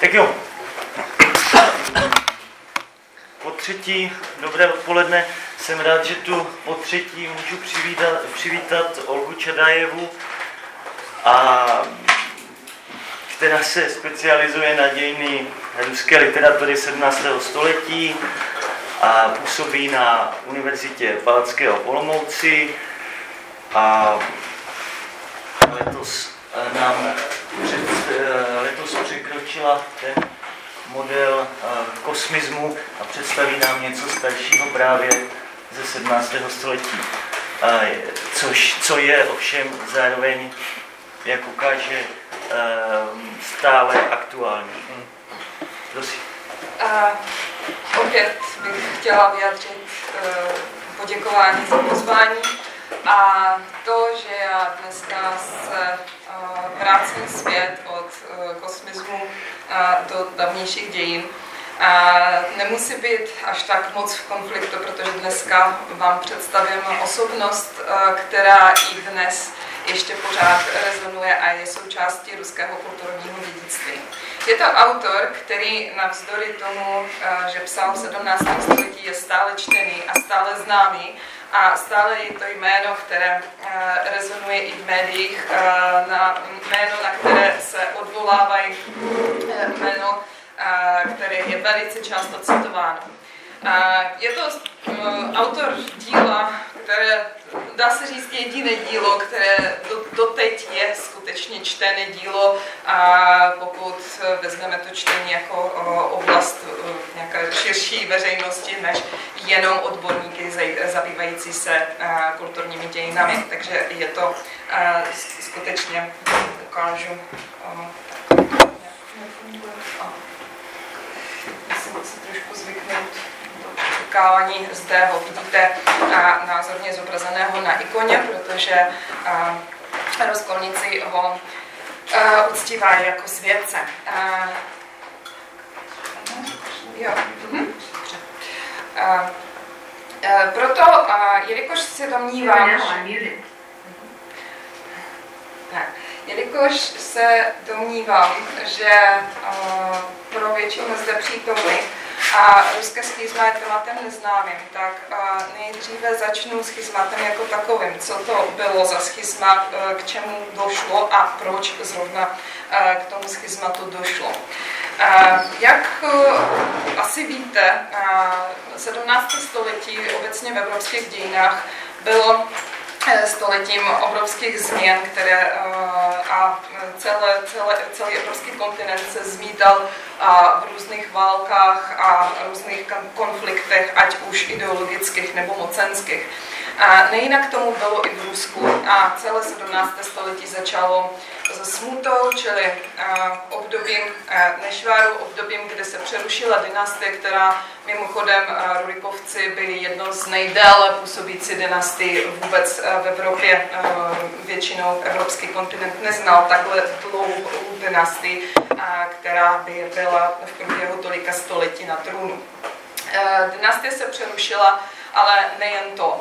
Tak jo. Po třetí, dobré odpoledne. Jsem rád, že tu po třetí můžu přivítat, přivítat Olgu Čadájevu, a, která se specializuje na dějiny ruské literatury 17. století a působí na Univerzitě Palackého Polomouci a letos nám eh, letos překročila ten model eh, kosmismu a představí nám něco staršího právě ze 17. století. Což, co je ovšem zároveň, jak ukáže, eh, stále aktuální. Prosím. A opět bych chtěla vyjádřit poděkování za pozvání a to, že já dneska se vrácím svět od kosmismu do dávnějších dějin, a nemusí být až tak moc v konfliktu, protože dneska vám představím osobnost, která i dnes ještě pořád rezonuje a je součástí ruského kulturního dědictví. Je to autor, který navzdory tomu, že psal v 17. století, je stále čtený a stále známý a stále je to jméno, které uh, rezonuje i v médiích, uh, na jméno, na které se odvolávají, uh, jméno, které je velice často citováno. Je to autor díla, které dá se říct jediné dílo, které do, doteď je skutečně čtené dílo a pokud vezmeme to čtení jako oblast nějaké širší veřejnosti než jenom odborníky zabývající se kulturními dějinami. Takže je to skutečně, ukážu, musím si trošku zvyknout očekávání zde ho vidíte názorně zobrazeného na ikoně, protože rozkolníci ho uctívají jako světce. Jo. Mhm. Proto, jelikož se domnívám, tak, jelikož se domnívám, že pro většinu zde přítomných a ruské schizma je tématem neznámým, tak nejdříve začnu schizmatem jako takovým. Co to bylo za schizma, e, k čemu došlo a proč zrovna e, k tomu schizmatu došlo. E, jak asi víte, 17. století obecně v evropských dějinách bylo stoletím obrovských změn, které a celé, celé, celý evropský kontinent se zmítal v různých válkách a různých konfliktech, ať už ideologických nebo mocenských. A nejinak tomu bylo i v Rusku a celé 17. století začalo se smutou, čili obdobím nešváru, obdobím, kde se přerušila dynastie, která mimochodem Rurikovci byli jedno z nejdéle působící dynastií vůbec v Evropě. Většinou evropský kontinent neznal takhle dlouhou dynastii, která by byla v průběhu tolika století na trůnu. Dynastie se přerušila, ale nejen to.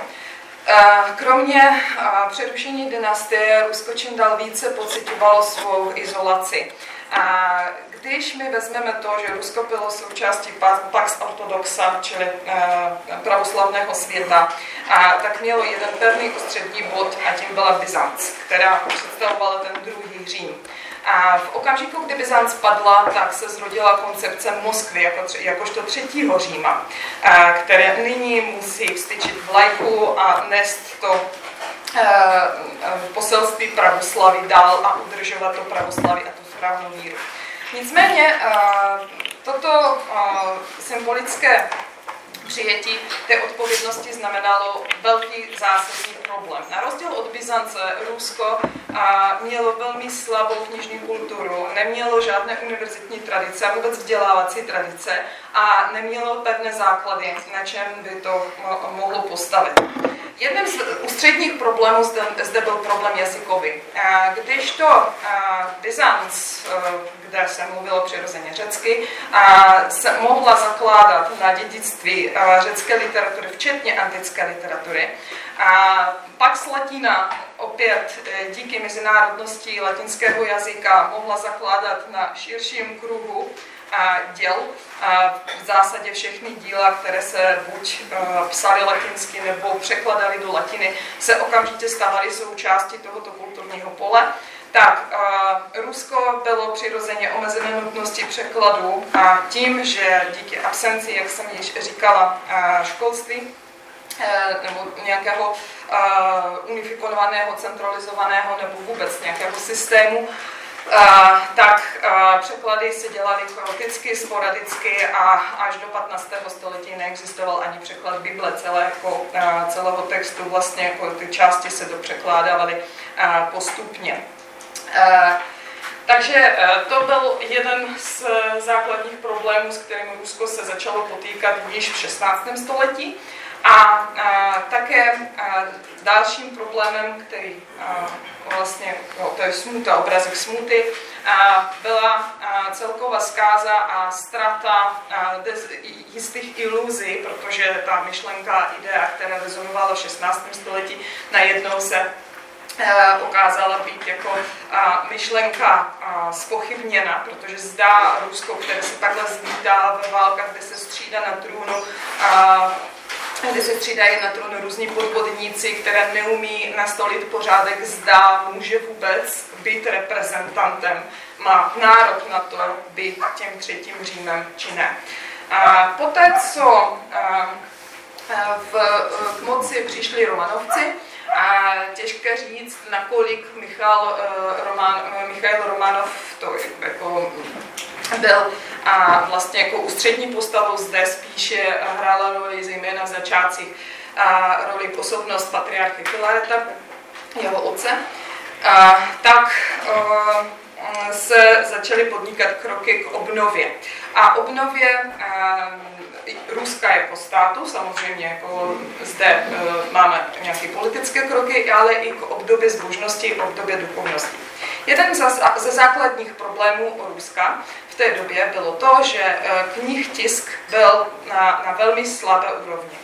Kromě přerušení dynastie Rusko čím dál více pocitovalo svou izolaci. A když my vezmeme to, že Rusko bylo součástí Pax Ortodoxa, čili pravoslavného světa, a tak mělo jeden pevný ústřední bod a tím byla Byzanc, která představovala ten druhý Řím. A v okamžiku, kdy Byzant spadla, tak se zrodila koncepce Moskvy jako, jakožto třetího Říma, které nyní musí vstyčit vlajku a nést to poselství pravoslavy dál a udržovat to pravoslaví a tu správnou míru. Nicméně toto symbolické přijetí té odpovědnosti znamenalo velký zásadní problém. Na rozdíl od Byzance, Rusko a, mělo velmi slabou knižní kulturu, nemělo žádné univerzitní tradice a vůbec vzdělávací tradice a nemělo pevné základy, na čem by to mohlo postavit. Jedním z ústředních problémů zde, zde byl problém jazykový. Když to Byzanc, kde se mluvilo přirozeně řecky, se mohla zakládat na dědictví řecké literatury, včetně antické literatury, a pak z latina opět e, díky mezinárodnosti latinského jazyka mohla zakládat na širším kruhu děl. V zásadě všechny díla, které se buď psaly latinsky nebo překladaly do latiny, se okamžitě stávaly součástí tohoto kulturního pole. Tak, e, Rusko bylo přirozeně omezené nutnosti překladu a tím, že díky absenci, jak jsem již říkala, školství, nebo nějakého unifikovaného, centralizovaného nebo vůbec nějakého systému, tak překlady se dělaly chaoticky, sporadicky a až do 15. století neexistoval ani překlad Bible celé, jako, celého textu, vlastně jako ty části se dopřekládávaly postupně. Takže to byl jeden z základních problémů, s kterým Rusko se začalo potýkat již v 16. století. A, také dalším problémem, který vlastně, no, to je smuta, obrazek smuty, byla celková zkáza a strata a, des, jistých iluzí, protože ta myšlenka, idea, která rezonovala v 16. století, najednou se ukázala být jako myšlenka spochybněna, protože zdá Rusko, které se takhle zmítá ve válkách, kde se střídá na trůnu, kdy se střídají na trůnu různí podvodníci, které neumí nastolit pořádek, zdá může vůbec být reprezentantem, má nárok na to být tím třetím Římem či ne. A poté, co v, k moci přišli Romanovci, a těžké říct, nakolik Michal, Roman, Michail Romanov to jako byl a vlastně jako ústřední postavu zde spíše hrála roli zejména v začátcích a roli osobnost patriarchy Filareta, jeho otce, a, tak a, se začaly podnikat kroky k obnově. A obnově Ruska jako státu, samozřejmě jako zde uh, máme nějaké politické kroky, ale i k obdobě zbožnosti, obdobě duchovnosti. Jeden ze základních problémů Ruska té době bylo to, že eh, knih tisk byl na, na velmi slabé úrovni.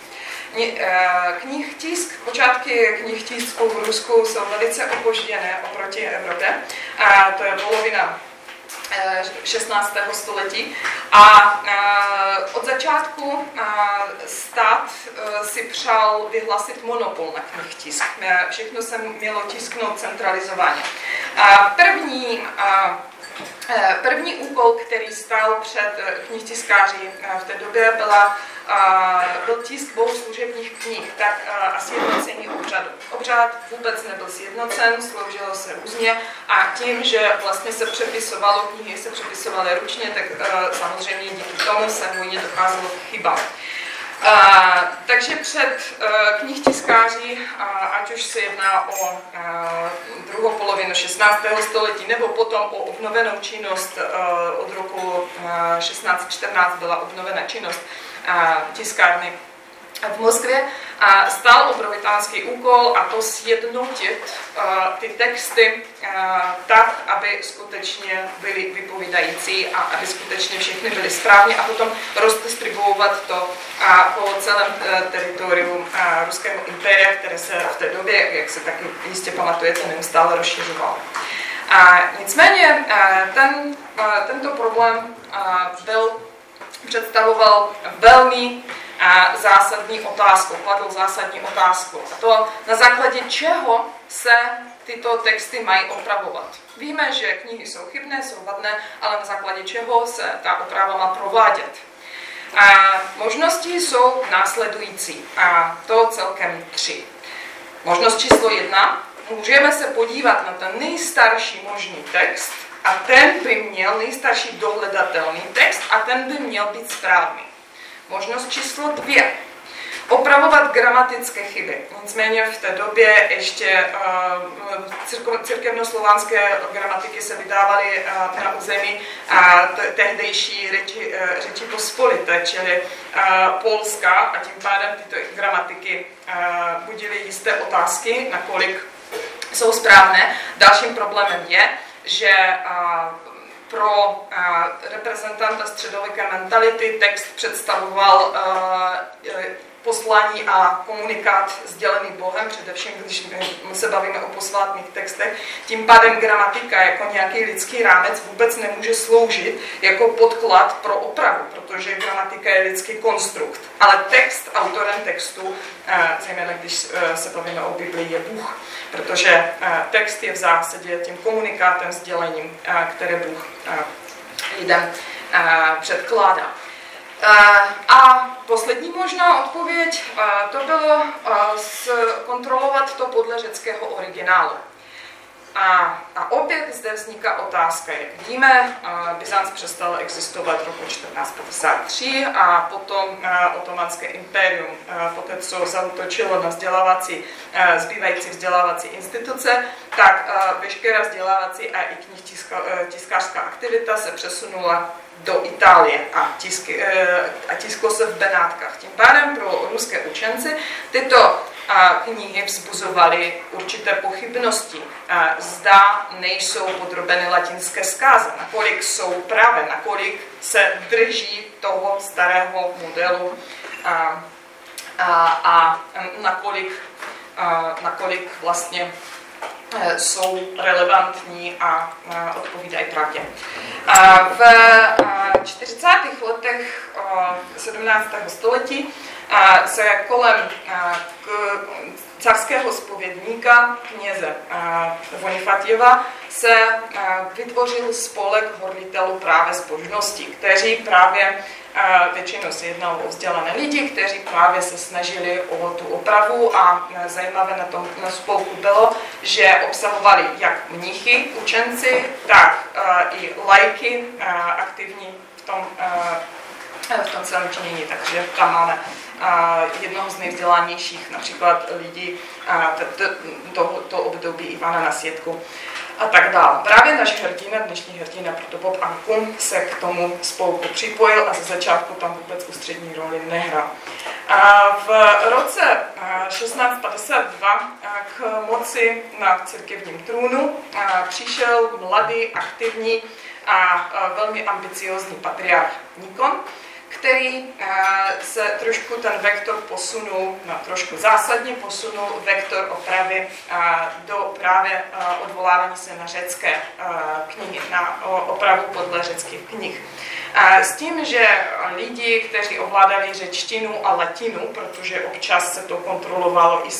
Eh, knih tisk, počátky knih tisku v Rusku jsou velice opožděné oproti Evropě. A to je polovina 16. Eh, století. A od začátku stát si přál vyhlásit monopol na knih tisk. Všechno se mělo tisknout centralizovaně. První Eh, první úkol, který stál před eh, knihtiskáři eh, v té době, byla, byl tisk dvou služebních knih, tak a sjednocení obřadu. Obřad vůbec nebyl sjednocen, sloužilo se různě a tím, že vlastně se přepisovalo, knihy se přepisovaly ručně, tak samozřejmě díky tomu se hojně docházelo k chybám. Uh, takže před uh, knihtiskáři, uh, ať už se jedná o uh, druhou polovinu 16. století nebo potom o obnovenou činnost uh, od roku uh, 1614 byla obnovena činnost uh, tiskárny v Moskvě a stál obrovitánský úkol a to sjednotit uh, ty texty uh, tak, aby skutečně byly vypovídající a aby skutečně všechny byly správně a potom rozdistribuovat to uh, po celém teritoriu Ruského impéria, které se v té době, jak se taky jistě pamatujete, neustále rozšiřovalo. A nicméně ten, tento problém byl, představoval velmi a zásadní otázku, kladl zásadní otázku. A to na základě čeho se tyto texty mají opravovat. Víme, že knihy jsou chybné, jsou vadné, ale na základě čeho se ta oprava má provádět. A možnosti jsou následující, a to celkem tři. Možnost číslo jedna, můžeme se podívat na ten nejstarší možný text a ten by měl nejstarší dohledatelný text a ten by měl být správný. Možnost číslo dvě. opravovat gramatické chyby. Nicméně v té době ještě církevnoslovanské gramatiky se vydávaly na území tehdejší řeči, řeči pospolité, čili Polska a tím pádem tyto gramatiky budily jisté otázky, nakolik jsou správné. Dalším problémem je, že pro reprezentanta středověké mentality text představoval poslání a komunikát sdělený Bohem, především když se bavíme o posvátných textech. Tím pádem gramatika jako nějaký lidský rámec vůbec nemůže sloužit jako podklad pro opravu, protože gramatika je lidský konstrukt. Ale text, autorem textu, eh, zejména když eh, se bavíme o Biblii, je Bůh, protože eh, text je v zásadě tím komunikátem, sdělením, které Bůh lidem předkládá. A poslední možná odpověď, to bylo kontrolovat to podle řeckého originálu. A, a opět zde vzniká otázka, jak víme, Byzanc přestal existovat roku 1453 a potom otomanské impérium, poté co zautočilo na vzdělávací, zbývající vzdělávací instituce, tak veškerá vzdělávací a i knih tiskářská aktivita se přesunula do Itálie a, tisk, a tisklo se v Benátkách. Tím pádem pro ruské učence tyto knihy vzbuzovaly určité pochybnosti. Zda nejsou podrobeny latinské zkáze, nakolik jsou pravé, nakolik se drží toho starého modelu a, a, a nakolik, a, nakolik vlastně jsou relevantní a odpovídají pravdě. V 40. letech 17. století se kolem carského spovědníka kněze Bonifatieva se vytvořil spolek horlitelů právě zbožnosti, kteří právě většinou se jednalo o vzdělané lidi, kteří právě se snažili o tu opravu a zajímavé na tom na spolku bylo, že obsahovali jak mnichy, učenci, tak i lajky aktivní v tom v tom celém činění, takže tam máme jednoho z nejvzdělanějších například lidí to, to období Ivana na světku a tak dále. Právě náš hrdina, dnešní hrdina Protopop Ankum se k tomu spolku připojil a ze začátku tam vůbec ústřední roli nehrál. A v roce 1652 k moci na církevním trůnu přišel mladý, aktivní a velmi ambiciozní patriarch Nikon, který eh, se trošku ten vektor posunul, no, trošku zásadně posunul vektor opravy eh, do právě eh, odvolávání se na řecké knihy, na opravu podle řeckých knih. S tím, že lidi, kteří ovládali řečtinu a latinu, protože občas se to kontrolovalo i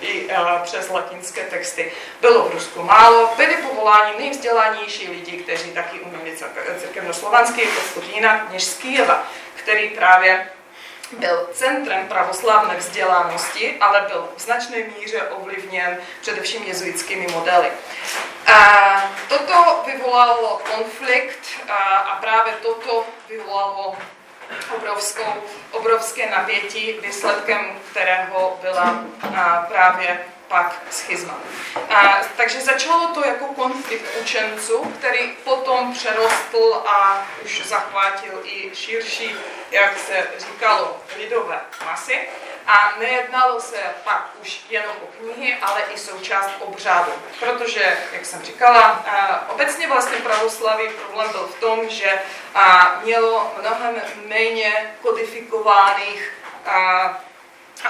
i přes latinské texty. Bylo v Rusku málo, byli povoláni nejvzdělanější lidi, kteří taky uměli církevnoslovanský, jako jinak než z Kyjeva který právě byl centrem pravoslavné vzdělanosti, ale byl v značné míře ovlivněn především jezuitskými modely. A toto vyvolalo konflikt a právě toto vyvolalo obrovskou, obrovské napětí, výsledkem kterého byla právě pak schizma. A, takže začalo to jako konflikt učenců, který potom přerostl a už zachvátil i širší, jak se říkalo, lidové masy. A nejednalo se pak už jenom o knihy, ale i součást obřádu. Protože, jak jsem říkala, obecně vlastně pravoslaví problém byl v tom, že mělo mnohem méně kodifikovaných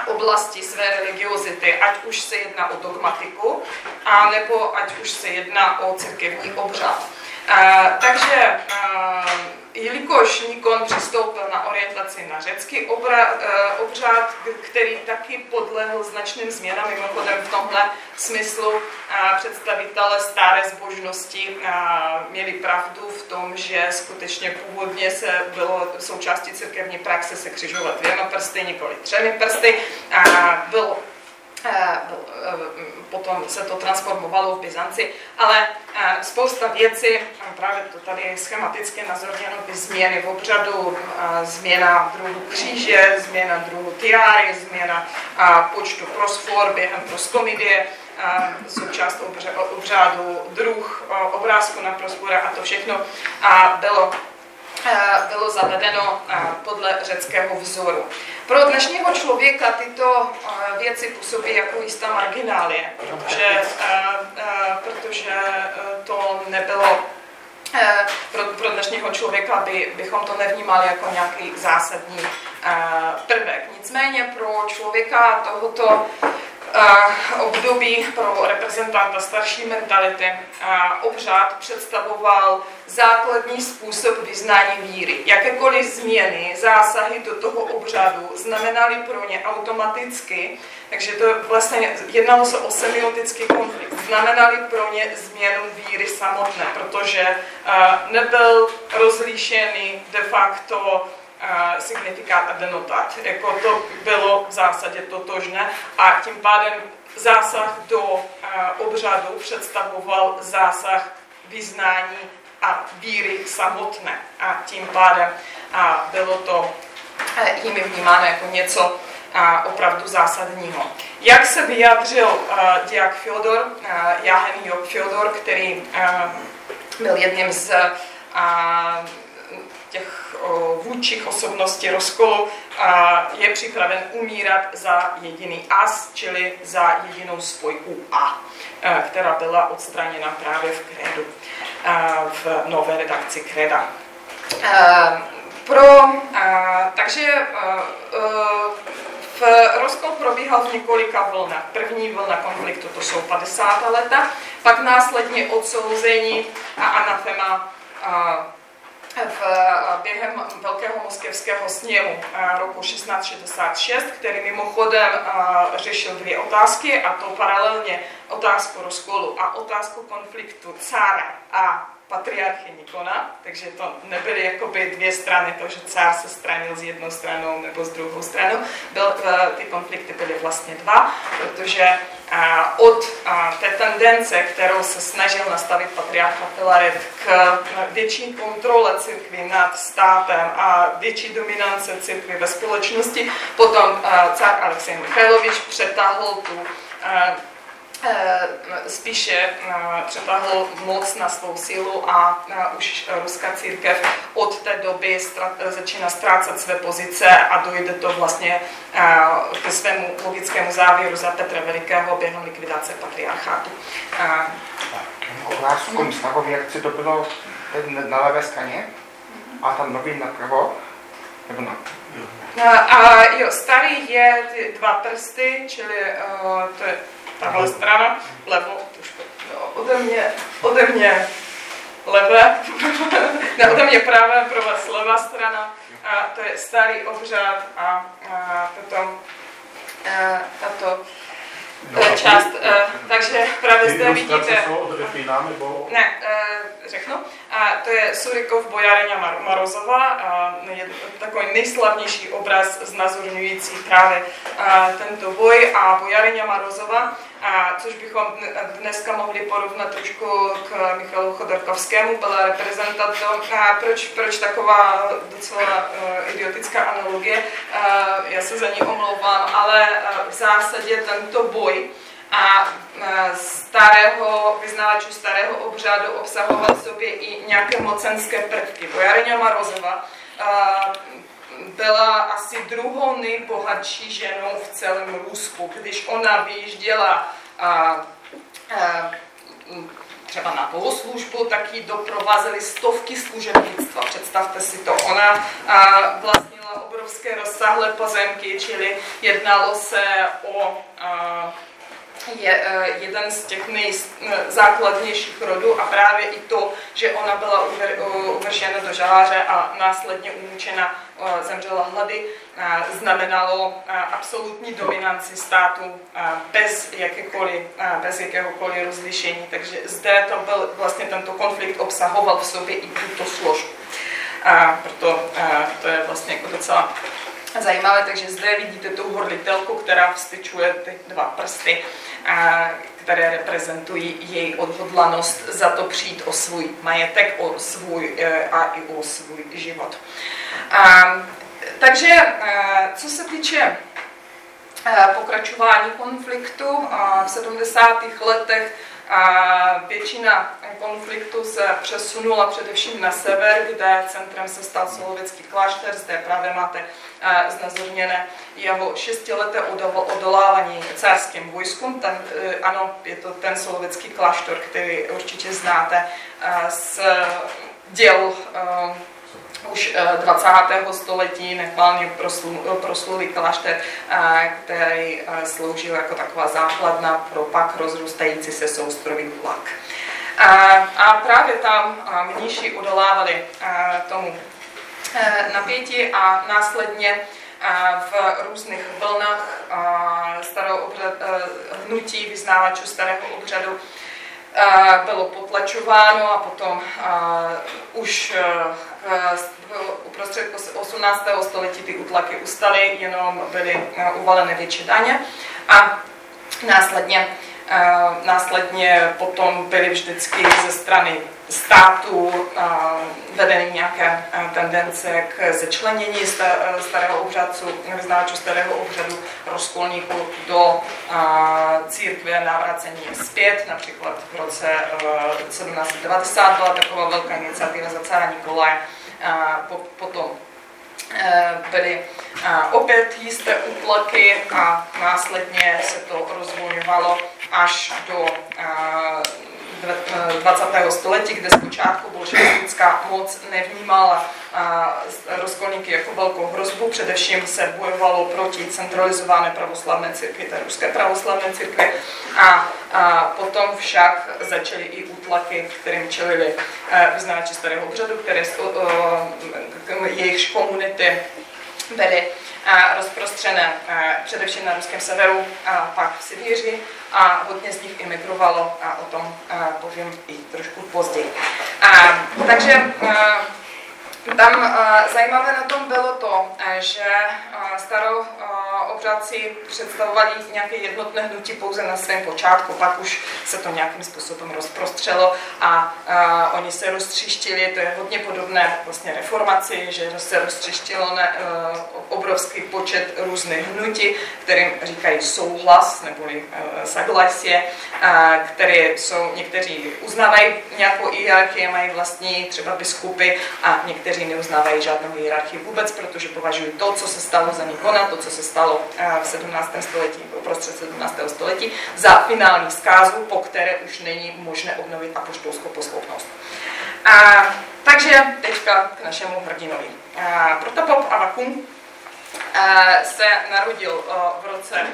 oblasti své religiozity, ať už se jedná o dogmatiku, a nebo ať už se jedná o církevní obřad. takže jelikož Nikon přistoupil na orientaci na řecký eh, obřad, který taky podlehl značným změnám, mimochodem v tomhle smyslu eh, představitele staré zbožnosti eh, měli pravdu v tom, že skutečně původně se bylo součástí církevní praxe se křižovat dvěma prsty, nikoli třemi prsty. Bylo potom se to transformovalo v Byzanci, ale spousta věcí, právě to tady je schematicky nazorněno, ty změny v obřadu, změna druhu kříže, změna druhu tiary, změna počtu prosfor během proskomidie, součást obřádu, druh obrázku na prospora a to všechno bylo bylo zavedeno podle řeckého vzoru. Pro dnešního člověka tyto věci působí jako jistá marginálie, protože, protože to nebylo pro, pro dnešního člověka by, bychom to nevnímali jako nějaký zásadní prvek. Nicméně pro člověka tohoto období pro reprezentanta starší mentality obřád představoval základní způsob vyznání víry. Jakékoliv změny, zásahy do toho obřadu znamenaly pro ně automaticky, takže to vlastně jednalo se o semiotický konflikt, znamenaly pro ně změnu víry samotné, protože nebyl rozlíšený de facto signifikát a denotát. Jako to bylo v zásadě totožné a tím pádem zásah do obřadu představoval zásah vyznání a víry samotné. A tím pádem bylo to jimi vnímáno jako něco opravdu zásadního. Jak se vyjádřil diak Fyodor, Jahen Job Fyodor, který byl jedním z těch vůdčích osobností rozkolu je připraven umírat za jediný as, čili za jedinou spojku A, která byla odstraněna právě v kredu, v nové redakci kreda. Pro, takže v rozkol probíhal v několika vlnách. První vlna konfliktu to jsou 50. leta, pak následně odsouzení a anafema v, během Velkého moskevského sněmu roku 1666, který mimochodem řešil dvě otázky, a to paralelně otázku rozkolu a otázku konfliktu cára a patriarchy Nikona, takže to nebyly jakoby dvě strany, to, že cár se stranil s jednou stranou nebo s druhou stranou. Byl, eh, ty konflikty byly vlastně dva, protože eh, od eh, té tendence, kterou se snažil nastavit patriarcha Filaret k větší kontrole církvy nad státem a větší dominance církvy ve společnosti, potom cár Alexej Michailovič přetáhl tu spíše eh, přetáhl moc na svou sílu a eh, už ruská církev od té doby začíná ztrácet své pozice a dojde to vlastně ke svému logickému závěru za Petra Velikého během likvidace patriarchátu. Obrázku starově, jak to bylo na levé straně a tam nový napravo, nebo na a jo, starý je ty dva prsty, čili uh, to je tahle strana, levo, no, ode mě, ode mě levé, ne, ode mě pravé, pro vás levá strana, a to je starý obřad a, a potom a, tato No, část, uh, takže právě zde vidíte... Ne, uh, řeknu. A to je Surikov Bojarině Mar- Marozova, uh, je takový nejslavnější obraz znázorňující právě tento boj a Bojarině Marozova, a což bychom dneska mohli porovnat trošku k Michalu Chodorkovskému, byla reprezentantem. A proč, proč taková docela uh, idiotická analogie? Uh, já se za ní omlouvám, ale uh, v zásadě tento boj a starého, vyznavačů starého obřadu obsahovat v sobě i nějaké mocenské prvky. Bojarině Marozova byla asi druhou nejbohatší ženou v celém Rusku. Když ona vyjížděla a, třeba na bohoslužbu, tak ji doprovázely stovky služebnictva. Představte si to. Ona vlastnila obrovské rozsáhlé pozemky, čili jednalo se o je eh, jeden z těch nejzákladnějších rodů a právě i to, že ona byla uvržena do žaláře a následně umučena, eh, zemřela hlady, eh, znamenalo absolutní dominanci státu bez, jakékoliv, bez jakéhokoliv rozlišení. Takže zde to byl, vlastně tento konflikt obsahoval v sobě i tuto složku. A proto to je vlastně jako docela zajímavé, takže zde vidíte tu horlitelku, která vstyčuje ty dva prsty, které reprezentují její odhodlanost za to přijít o svůj majetek o svůj, e, a i o svůj život. Takže e, co se týče e, pokračování konfliktu v 70. letech a většina konfliktu se přesunula především na sever, kde centrem se stal Solovecký klášter. Zde právě máte eh, znázorněné jeho šestileté odolávání carským vojskům. Ten, eh, ano, je to ten Solovecký kláštor, který určitě znáte eh, z děl už 20. Eh, století nechválně proslulý klášter, eh, který eh, sloužil jako taková základna pro pak rozrůstající se soustrový vlak. A právě tam mniši odolávali tomu napětí a následně v různých vlnách starého hnutí vyznávačů starého obřadu bylo potlačováno a potom už uprostřed 18. století ty utlaky ustaly, jenom byly uvalené větší daně a následně Následně potom byly vždycky ze strany státu vedeny nějaké tendence k zečlenění starého obřadcu, vyznávačů starého obřadu rozkolníků do církve navracení zpět. Například v roce 1790 byla taková velká iniciativa za cara Nikolaje. Potom Eh, byly eh, opět jisté útlaky a následně se to rozvolňovalo až do eh, 20. Eh, století, kde zpočátku bolševikská moc nevnímala eh, rozkolníky jako velkou hrozbu. Především se bojovalo proti centralizované pravoslavné církvi, té ruské pravoslavné církvi. A, potom však začaly i útlaky, kterým čelili eh, vyznávači starého obřadu, které jejich komunity byly rozprostřené především na ruském severu a pak v Sibiři a hodně z nich imigrovalo a o tom povím i trošku později. Takže tam zajímavé na tom bylo to, že starou obřadci představovali nějaké jednotné hnutí pouze na svém počátku, pak už se to nějakým způsobem rozprostřelo a uh, oni se roztřištili, to je hodně podobné vlastně reformaci, že se roztřištilo uh, obrovský počet různých hnutí, kterým říkají souhlas neboli saglasě, uh, které jsou, někteří uznávají nějakou hierarchii, mají vlastní třeba biskupy a někteří kteří neuznávají žádnou hierarchii vůbec, protože považují to, co se stalo za Nikona, to, co se stalo v 17. století, uprostřed 17. století, za finální zkázu, po které už není možné obnovit apoštolskou posloupnost. A, takže teďka k našemu hrdinovi. A, Protopop Avakun Eh, se narodil v roce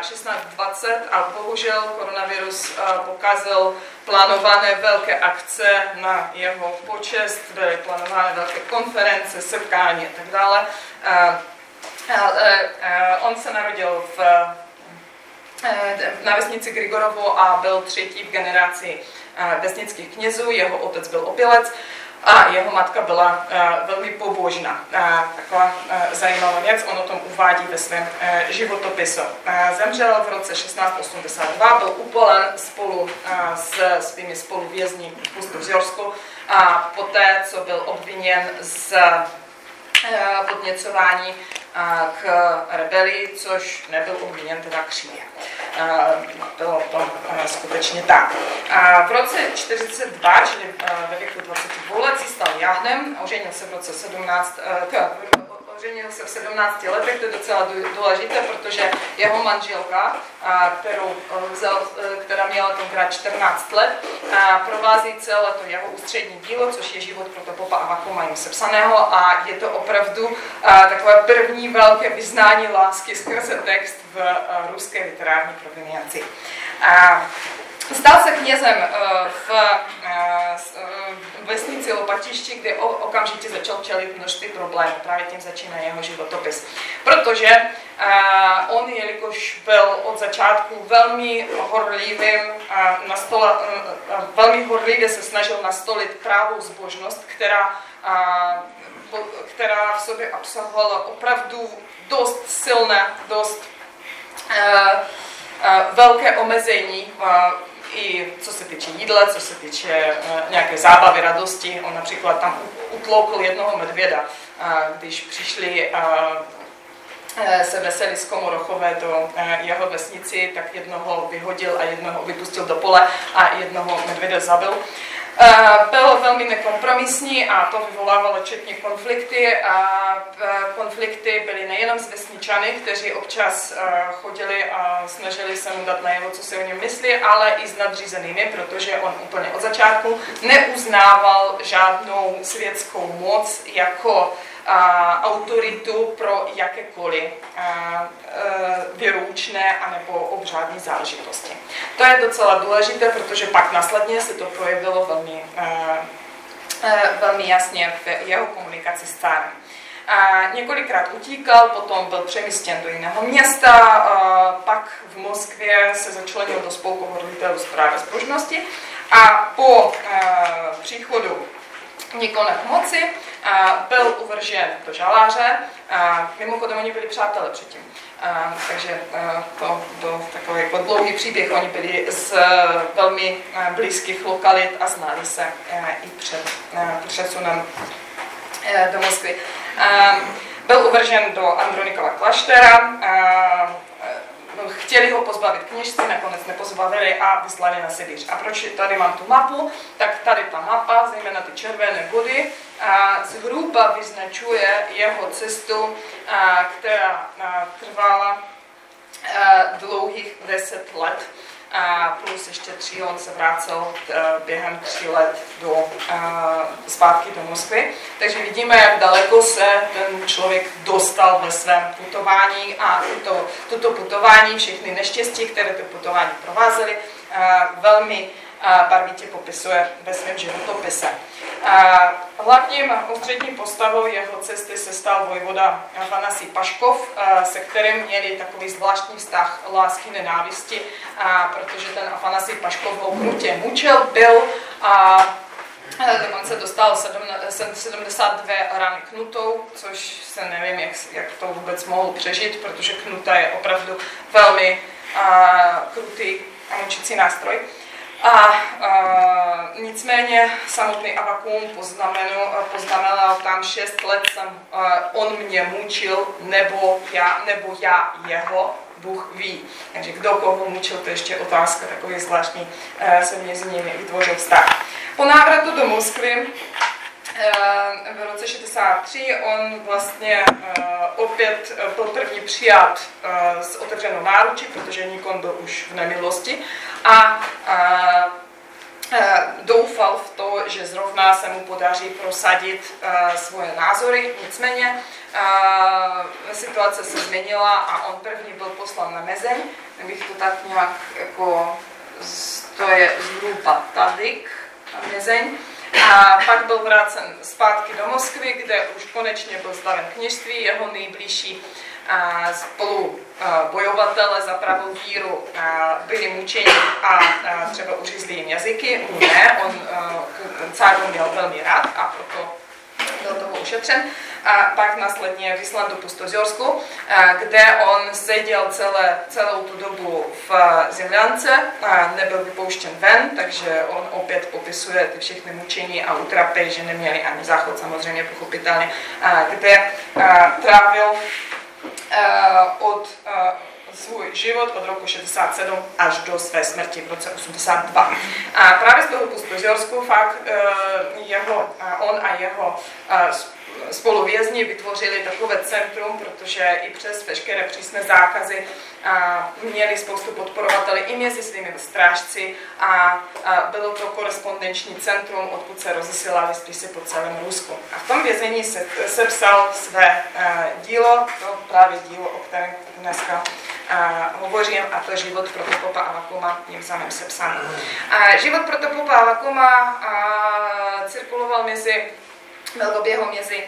1620 eh, a bohužel koronavirus pokazil plánované velké akce na jeho počest, byly plánované velké konference, setkání a tak dále. On se narodil v na vesnici Grigorovo a byl třetí v generaci vesnických knězů, jeho otec byl opilec a jeho matka byla velmi pobožná. Taková zajímavá věc, on o tom uvádí ve svém životopisu. Zemřel v roce 1682, byl upolen spolu s svými spoluvězni v Pustozjorsku a poté, co byl obviněn z podněcování k rebelii, což nebyl obviněn teda křímě. Bylo to skutečně tak. V roce 42, čili ve věku 22 let, se stal jahnem, oženil se v roce 17, oženil se v 17 letech, to je docela důležité, protože jeho manželka, kterou vzal, e, která měla tenkrát 14 let, provází celé to jeho ústřední dílo, což je život protopopa Avakuma sepsaného a je to opravdu takové první velké vyznání lásky skrze text v ruské literární provenienci. Stal se knězem v vesnici Lopatišti, kde okamžitě začal čelit množství problémů. Právě tím začíná jeho životopis. Protože on, jelikož byl od začátku velmi horlivým, velmi horlivě se snažil nastolit právou zbožnost, která která v sobě obsahovala opravdu dost silné, dost velké omezení, uh, i co se týče jídla, co se týče nějaké zábavy, radosti. On například tam utloukl jednoho medvěda, když přišli se veseli z Komorochové do jeho vesnici, tak jednoho vyhodil a jednoho vypustil do pole a jednoho medvěda zabil. Eh, byl velmi nekompromisní a to vyvolávalo četně konflikty a eh, konflikty byly nejenom s vesničany, kteří občas eh, chodili a snažili se mu dát najevo, co si o něm myslí, ale i s nadřízenými, protože on úplně od začátku neuznával žádnou světskou moc jako autoritu pro jakékoliv věroučné anebo obřádní záležitosti. To je docela důležité, protože pak následně se to projevilo velmi, velmi jasně v jeho komunikaci s cárem. A několikrát utíkal, potom byl přemístěn do jiného města, a pak v Moskvě se začlenil do spolku horlitelů zprávy zbožnosti a po příchodu Nikone k moci, byl uvržen do žaláře. A mimochodem oni byli přátelé předtím. A, takže a, to byl takový jako dlouhý příběh. Oni byli z velmi blízkých lokalit a znali se a, i před přesunem do Moskvy. Byl uvržen do Andronikova kláštera. A, chtěli ho pozbavit kněžství, nakonec nepozbavili a vyslali na Sibíř. A proč tady mám tu mapu? Tak tady ta mapa, zejména ty červené body, zhruba vyznačuje jeho cestu, která trvala dlouhých 10 let a plus ještě tři, on se vrátil eh, během tří let do, eh, zpátky do Moskvy. Takže vidíme, jak daleko se ten člověk dostal ve svém putování a tuto, tuto putování, všechny neštěstí, které to putování provázely, eh, velmi barvitě popisuje ve svém životopise. Hlavním ústředním postavou jeho cesty se stal vojvoda Afanasí Paškov, se kterým měli takový zvláštní vztah lásky nenávisti, protože ten Afanasí Paškov ho krutě mučil, byl a Dokonce dostal 72 rany knutou, což se nevím, jak, jak to vůbec mohl přežít, protože knuta je opravdu velmi krutý a mučící nástroj. A, a nicméně samotný Avakum poznamenal, tam šest let jsem, a, on mě mučil, nebo já, nebo já jeho, Bůh ví. Takže kdo koho mučil, to je ještě otázka, takový zvláštní se mezi nimi vytvořil vztah. Po návratu do Moskvy v roce 63 on vlastně opět byl první přijat s otevřenou náručí, protože Nikon byl už v nemilosti a doufal v to, že zrovna se mu podaří prosadit svoje názory. Nicméně situace se změnila a on první byl poslán na mezeň. Bych to tak nějak jako, to je zhruba tady, mezeň. A pak byl vrácen zpátky do Moskvy, kde už konečně byl zbaven kněžství. Jeho nejbližší spolu bojovatele za pravou víru byli mučeni a třeba uřízli jim jazyky. Ne, on cár měl velmi rád a proto byl toho ušetřen. A pak následně vyslán do Pustozorsku, kde on seděl celé, celou tu dobu v zemlance, a nebyl vypouštěn ven, takže on opět popisuje ty všechny mučení a utrapy, že neměli ani záchod samozřejmě pochopitelně, kde trávil od svůj život od roku 67 až do své smrti v roce 82. A právě z toho Puspozorsku fakt jeho, on a jeho spoluvězni vytvořili takové centrum, protože i přes veškeré přísné zákazy a měli spoustu podporovatelů i mezi svými strážci a, a bylo to korespondenční centrum, odkud se rozesílali spisy po celém Rusku. A v tom vězení se, se psal své a, dílo, to právě dílo, o kterém dneska a, hovořím, a to život protopopa Avakuma, tím samým sepsaným. A život protopopa Avakuma a, cirkuloval mezi velkoběho mezi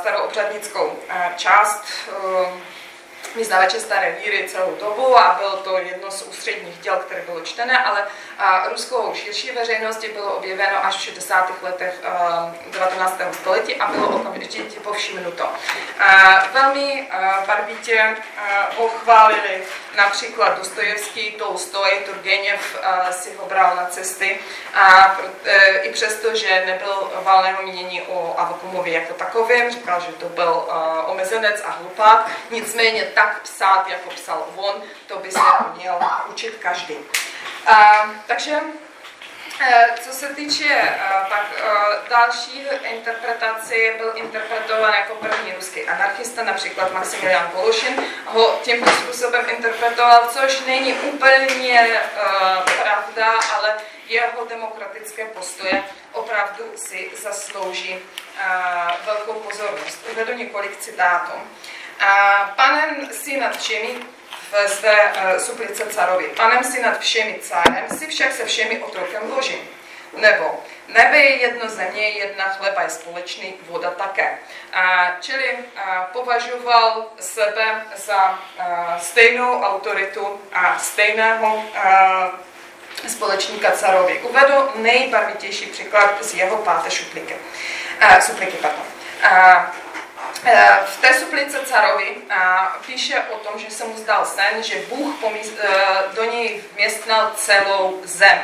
staroobřadnickou část vyznavače staré víry celou dobu a bylo to jedno z ústředních děl, které bylo čtené, ale ruskou širší veřejnosti bylo objeveno až v 60. letech 19. století a bylo okamžitě povšimnuto. Velmi barvitě ho chválili například Dostojevský, Tolstoj, Turgeněv si ho bral na cesty a e, i přesto, že nebyl valného mínění o Avokumovi jako takovém, říkal, že to byl omezenec a hlupák, nicméně tak psát, jako psal on, to by se měl učit každý. Takže Eh, co se týče tak eh, eh, další interpretaci, byl interpretován jako první ruský anarchista, například Maximilian Pološin ho tímto způsobem interpretoval, což není úplně pravda, ale jeho demokratické postoje opravdu si zaslouží velkou pozornost. Uvedu několik citátů. Panem si nad všemi uh, suplice carovi. Panem si nad všemi cárem, si však se všemi otrokem ložím. Nebo nebe je jedno země, jedna chleba je společný, voda také. A, čili a, považoval sebe za a, stejnou autoritu a stejného a, společníka carovi. Uvedu nejbarvitější příklad z jeho páté šupliky. A, supliky. Pardon. A, v té suplice carovi píše o tom, že se mu zdal sen, že Bůh eh, do něj vměstnal celou zem.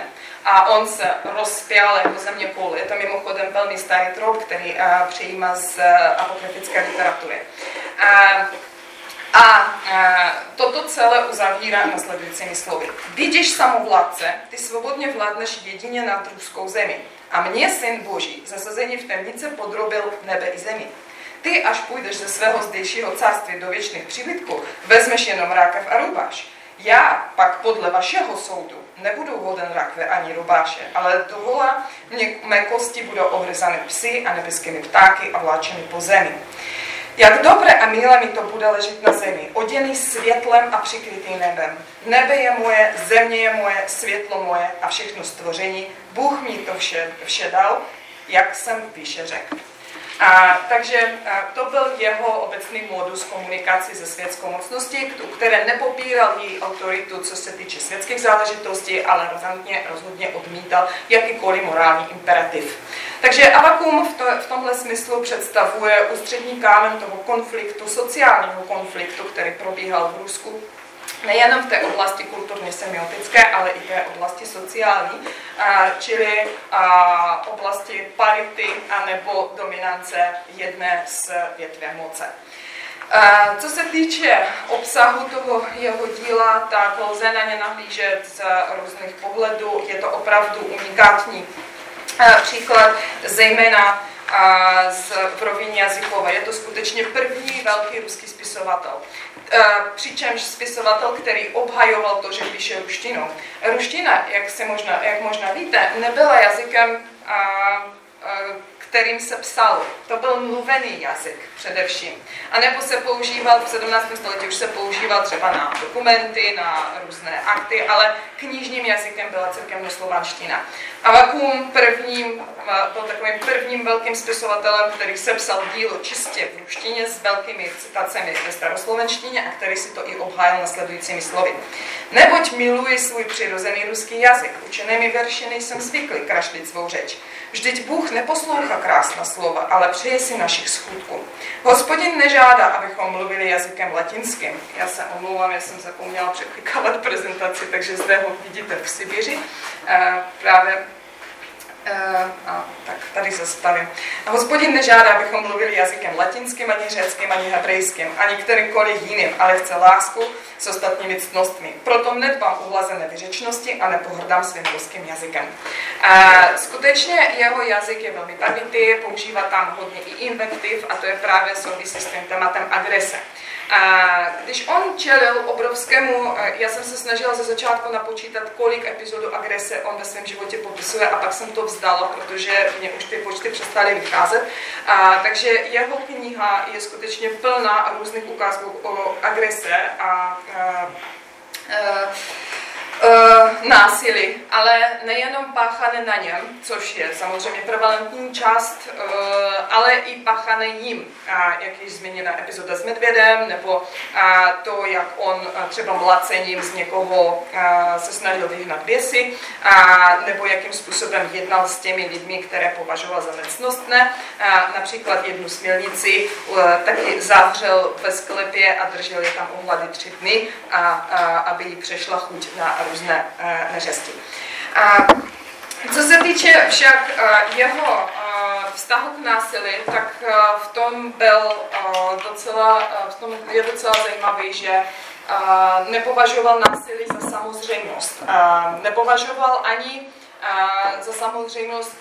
A on se rozpěl jako země půl. Je to mimochodem velmi starý trop, který eh, přijímá z apokryfické literatury. A toto celé uzavírá nasledujícími slovy. Vidíš samovládce, ty svobodně vládneš jedině nad ruskou zemi. A mě, syn Boží, zasazení v temnice podrobil nebe i zemi. Ty, až půjdeš ze svého zdejšího cárství do věčných přibytků, vezmeš jenom rákev a rubáš. Já pak podle vašeho soudu nebudu hoden rakve ani rubáše, ale dovola mě, mé kosti budou ohryzány psy a nebeskými ptáky a vláčeny po zemi. Jak dobré a milé mi to bude ležet na zemi, oděný světlem a přikrytý nebem. Nebe je moje, země je moje, světlo moje a všechno stvoření. Bůh mi to vše, vše dal, jak jsem píše řekl. A, takže a, to byl jeho obecný modus komunikace se světskou mocností, které nepopíral její autoritu, co se týče světských záležitostí, ale razantně rozhodně odmítal jakýkoliv morální imperativ. Takže Avakum v, to, v tomhle smyslu představuje ústřední kámen toho konfliktu, sociálního konfliktu, který probíhal v Rusku nejenom v té oblasti kulturně semiotické, ale i té oblasti sociální, čili oblasti parity anebo dominance jedné z větve moce. Co se týče obsahu toho jeho díla, tak lze na ně nahlížet z různých pohledů. Je to opravdu unikátní příklad, zejména z, rovině jazykové. Je to skutečně první velký ruský spisovatel. Eh, přičemž spisovatel, který obhajoval to, že píše ruštinou. Ruština, jak, se možná, jak možná víte, nebyla jazykem a, a, kterým se psalo. To byl mluvený jazyk především. A nebo se používal, v 17. století už se používal třeba na dokumenty, na různé akty, ale knižním jazykem byla slovanština. A Vakuum prvním, byl takovým prvním velkým spisovatelem, který sepsal dílo čistě v ruštině s velkými citacemi ve staroslovenštině a který si to i obhájil nasledujícími slovy. Neboť miluji svůj přirozený ruský jazyk, učenými verši nejsem zvyklý krašlit svou řeč. Vždyť Bůh neposlouchá krásná slova, ale přeje si našich schůdků. Hospodin nežádá, abychom mluvili jazykem latinským. Já se omlouvám, já jsem zapomněla překlikávat prezentaci, takže zde ho vidíte v Sibiři. Právě Uh, a, tak tady se stavím. A hospodin nežádá, abychom mluvili jazykem latinským, ani řeckým, ani hebrejským, ani kterýmkoliv jiným, ale chce lásku s ostatními ctnostmi. Proto nedbám uhlazené vyřečnosti a nepohrdám svým ruským jazykem. Uh, skutečně jeho jazyk je velmi barvitý, používá tam hodně i invektiv a to je právě souvisí s tím tématem agrese. A když on čelil obrovskému, já jsem se snažila ze začátku napočítat, kolik epizodů agrese on ve svém životě popisuje a pak jsem to vzdala, protože mě už ty počty přestaly vycházet. A, takže jeho kniha je skutečně plná různých ukázků o agrese a, a, a uh, násilí, ale nejenom páchané na něm, což je samozřejmě prevalentní část, uh, ale i páchané jim, a jak již zmíněna epizoda s medvědem, nebo a to, jak on a třeba mlacením z někoho a, se snažil vyhnat běsy, a, nebo jakým způsobem jednal s těmi lidmi, které považoval za necnostné. A, například jednu smělnici taky zavřel ve sklepě a držel je tam ohlady tři dny, a, a, aby jí přešla chuť na různé uh, neřesti. A co se týče však uh, jeho uh, vztahu k násilí, tak v tom byl docela, v tom je docela zajímavý, že nepovažoval násilí za samozřejmost. Nepovažoval ani za samozřejmost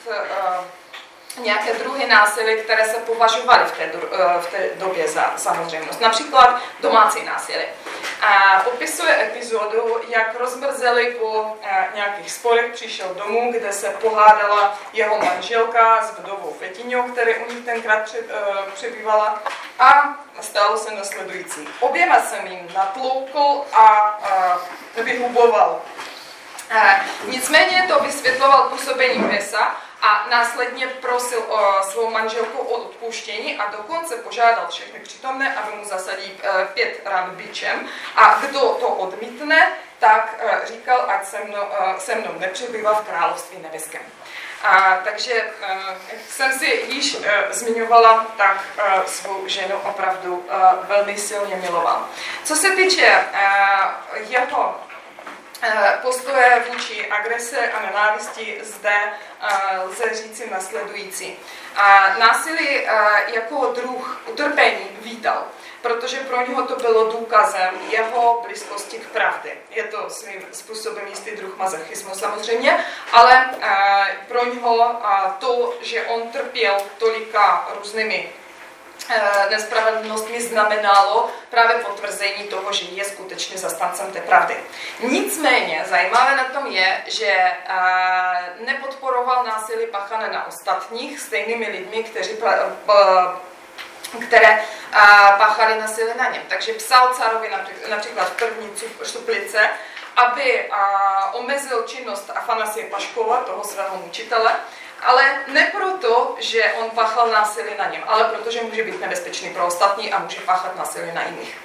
nějaké druhy násilí, které se považovaly v té, v té době za samozřejmost. Například domácí násilí. A popisuje epizodu, jak rozmrzeli po nějakých sporech přišel domů, kde se pohádala jeho manželka s vdovou Fetiňou, který u nich tenkrát přebývala a stalo se nasledující. Oběma jsem jim natloukl a vyhuboval. Nicméně to vysvětloval působením pesa a následně prosil o svou manželku o odpuštění a dokonce požádal všechny přítomné, aby mu zasadí eh, pět ran bičem a kdo to odmítne, tak eh, říkal, ať se mnou, eh, se mnou nepřebývá v království nebeském. A, takže, jak jsem si již zmiňovala, tak svou ženu opravdu velmi silně miloval. Co se týče jeho Eh, postoje vůči agrese a nenávisti zde eh, lze říci nasledující. Násilí eh, jako druh utrpení vítal, protože pro něho to bylo důkazem jeho blízkosti k pravdě. Je to svým způsobem jistý druh mazochismu samozřejmě, ale pro něho to, že on trpěl tolika různými Eh, nespravedlnost mi znamenalo právě potvrzení toho, že je skutečně zastáncem té pravdy. Nicméně zajímavé na tom je, že eh, nepodporoval násilí pachané na ostatních stejnými lidmi, kteří které páchali násilí na něm. Takže psal carovi například v první štuplice, aby omezil činnost Afanasie Paškova, toho svého učitele, ale ne proto, že on páchal násilí na něm, ale protože může být nebezpečný pro ostatní a může páchat násilí na jiných.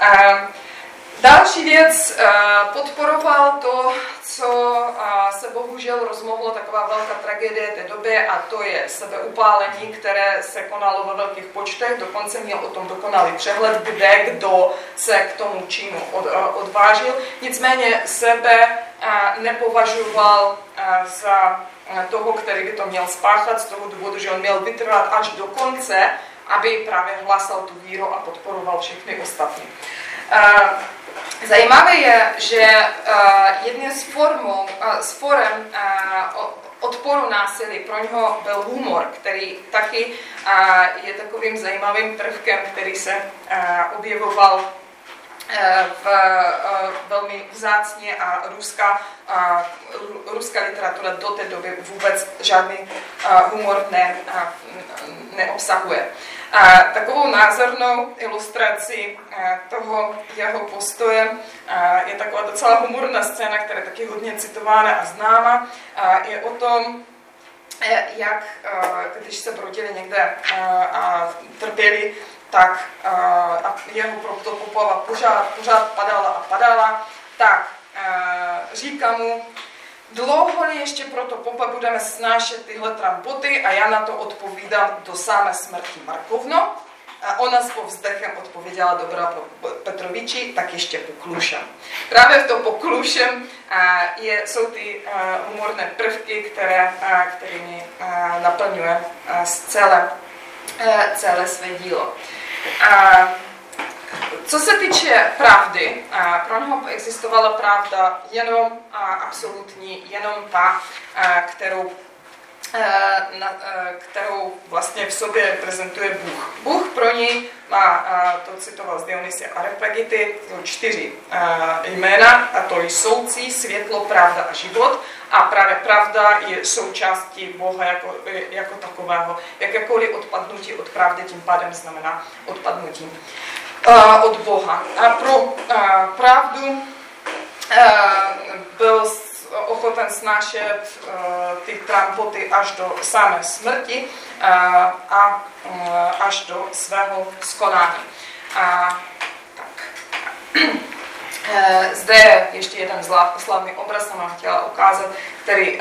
Ehm, další věc, eh, podporoval to, co eh, se bohužel rozmohlo, taková velká tragédie té doby, a to je sebeupálení, které se konalo ve velkých počtech, dokonce měl o tom dokonalý přehled, kde kdo se k tomu činu eh, odvážil. Nicméně sebe nepovažoval za toho, který by to měl spáchat, z toho důvodu, že on měl vytrvat až do konce, aby právě hlásal tu víru a podporoval všechny ostatní. Zajímavé je, že jedním z, formou, z forem odporu násilí pro něho byl humor, který taky je takovým zajímavým prvkem, který se objevoval Eh, v, eh, velmi vzácně a ruská, a ruská literatura do té doby vůbec žádný humor ne, neobsahuje. A takovou názornou ilustrací toho jeho postoje je taková docela humorná scéna, která je taky hodně citována a známa. Je o tom, eh, jak když se brodili někde a trpěli tak uh, a jeho to popava pořád, pořád padala a padala, tak uh, říká mu, dlouho ještě proto popa budeme snášet tyhle trampoty a já na to odpovídám do samé smrti Markovno. A ona s povzdechem odpověděla dobrá Petroviči, tak ještě poklušem. Právě v to poklušem je, jsou ty humorné prvky, které, kterými naplňuje celé, celé své dílo. Co se týče pravdy, pro něho existovala pravda jenom absolutní, jenom ta, kterou kterou vlastně v sobě prezentuje Bůh. Bůh pro něj má, to citoval z Dionysia Arepagity, jsou čtyři jména, a to jsou soucí, světlo, pravda a život. A právě pravda je součástí Boha jako, jako takového. Jakékoliv odpadnutí od pravdy tím pádem znamená odpadnutí od Boha. A pro pravdu byl ochoten snášet ty trampoty až do samé smrti a až do svého skonání. A, tak. Zde je ještě jeden slavný obraz, jsem vám chtěla ukázat, který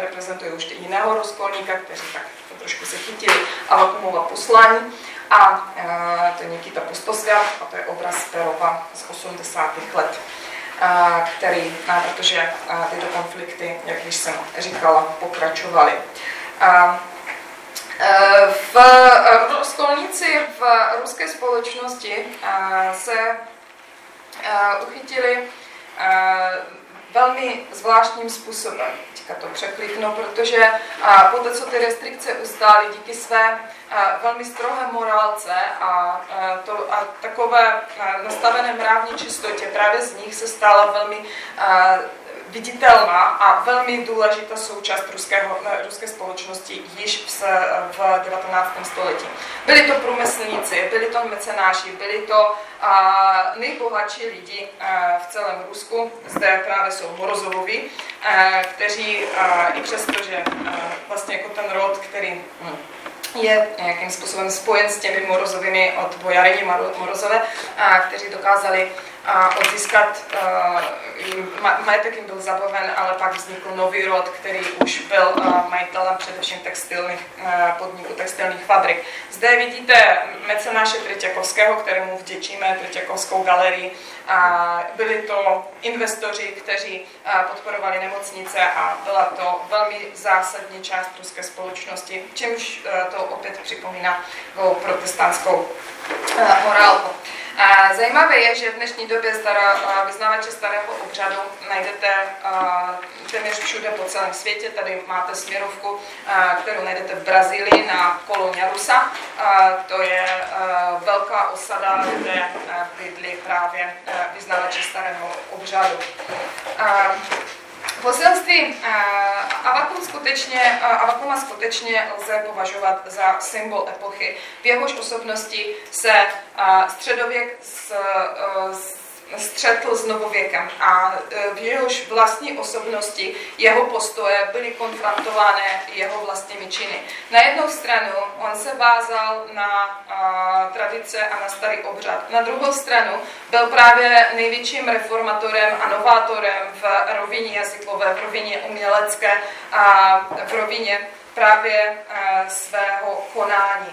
reprezentuje už jiného rozkolníka, kteří tak trošku se chytili Avakumova poslání. A to je Nikita Pustosvět a to je obraz Perova z 80. let, který, protože e, tyto konflikty, jak již jsem říkala, pokračovaly. V školníci v ruské společnosti se uchytili velmi zvláštním způsobem. Teďka to překliknu, protože po to, co ty restrikce ustály díky své velmi strohé morálce a, to, a takové nastavené mravní čistotě, právě z nich se stala velmi viditelná a velmi důležitá součást ruského, ruské společnosti již v, v 19. století. Byli to průmyslníci, byli to mecenáši, byli to a, nejbohatší lidi a, v celém Rusku. Zde právě jsou Morozovovi, kteří a, i přesto, že a, vlastně jako ten rod, který hm, je nějakým způsobem spojen s těmi Morozovými od Bojariní Morozové, kteří dokázali odzískat, majetek jim byl zabaven, ale pak vznikl nový rod, který už byl majitelem především textilních podniků, textilních fabrik. Zde vidíte mecenáše Tretěkovského, kterému vděčíme Tretěkovskou galerii. Byli to investoři, kteří podporovali nemocnice a byla to velmi zásadní část ruské společnosti, čímž to opět připomíná protestantskou morálku. Zajímavé je, že v dnešní době stará, vyznavače starého obřadu najdete téměř všude po celém světě. Tady máte směrovku, kterou najdete v Brazílii na Kolonia Rusa. To je velká osada, kde bydlí právě vyznavače starého obřadu. Poselství uh, Avakum skutečně, uh, Avakuma skutečně lze považovat za symbol epochy. V jehož osobnosti se uh, středověk s, s střetl s novověkem a e, v jehož vlastní osobnosti jeho postoje byly konfrontované jeho vlastními činy. Na jednu stranu on se vázal na a, tradice a na starý obřad. Na druhou stranu byl právě největším reformatorem a novátorem v rovině jazykové, v rovině umělecké a v rovině právě a, svého konání.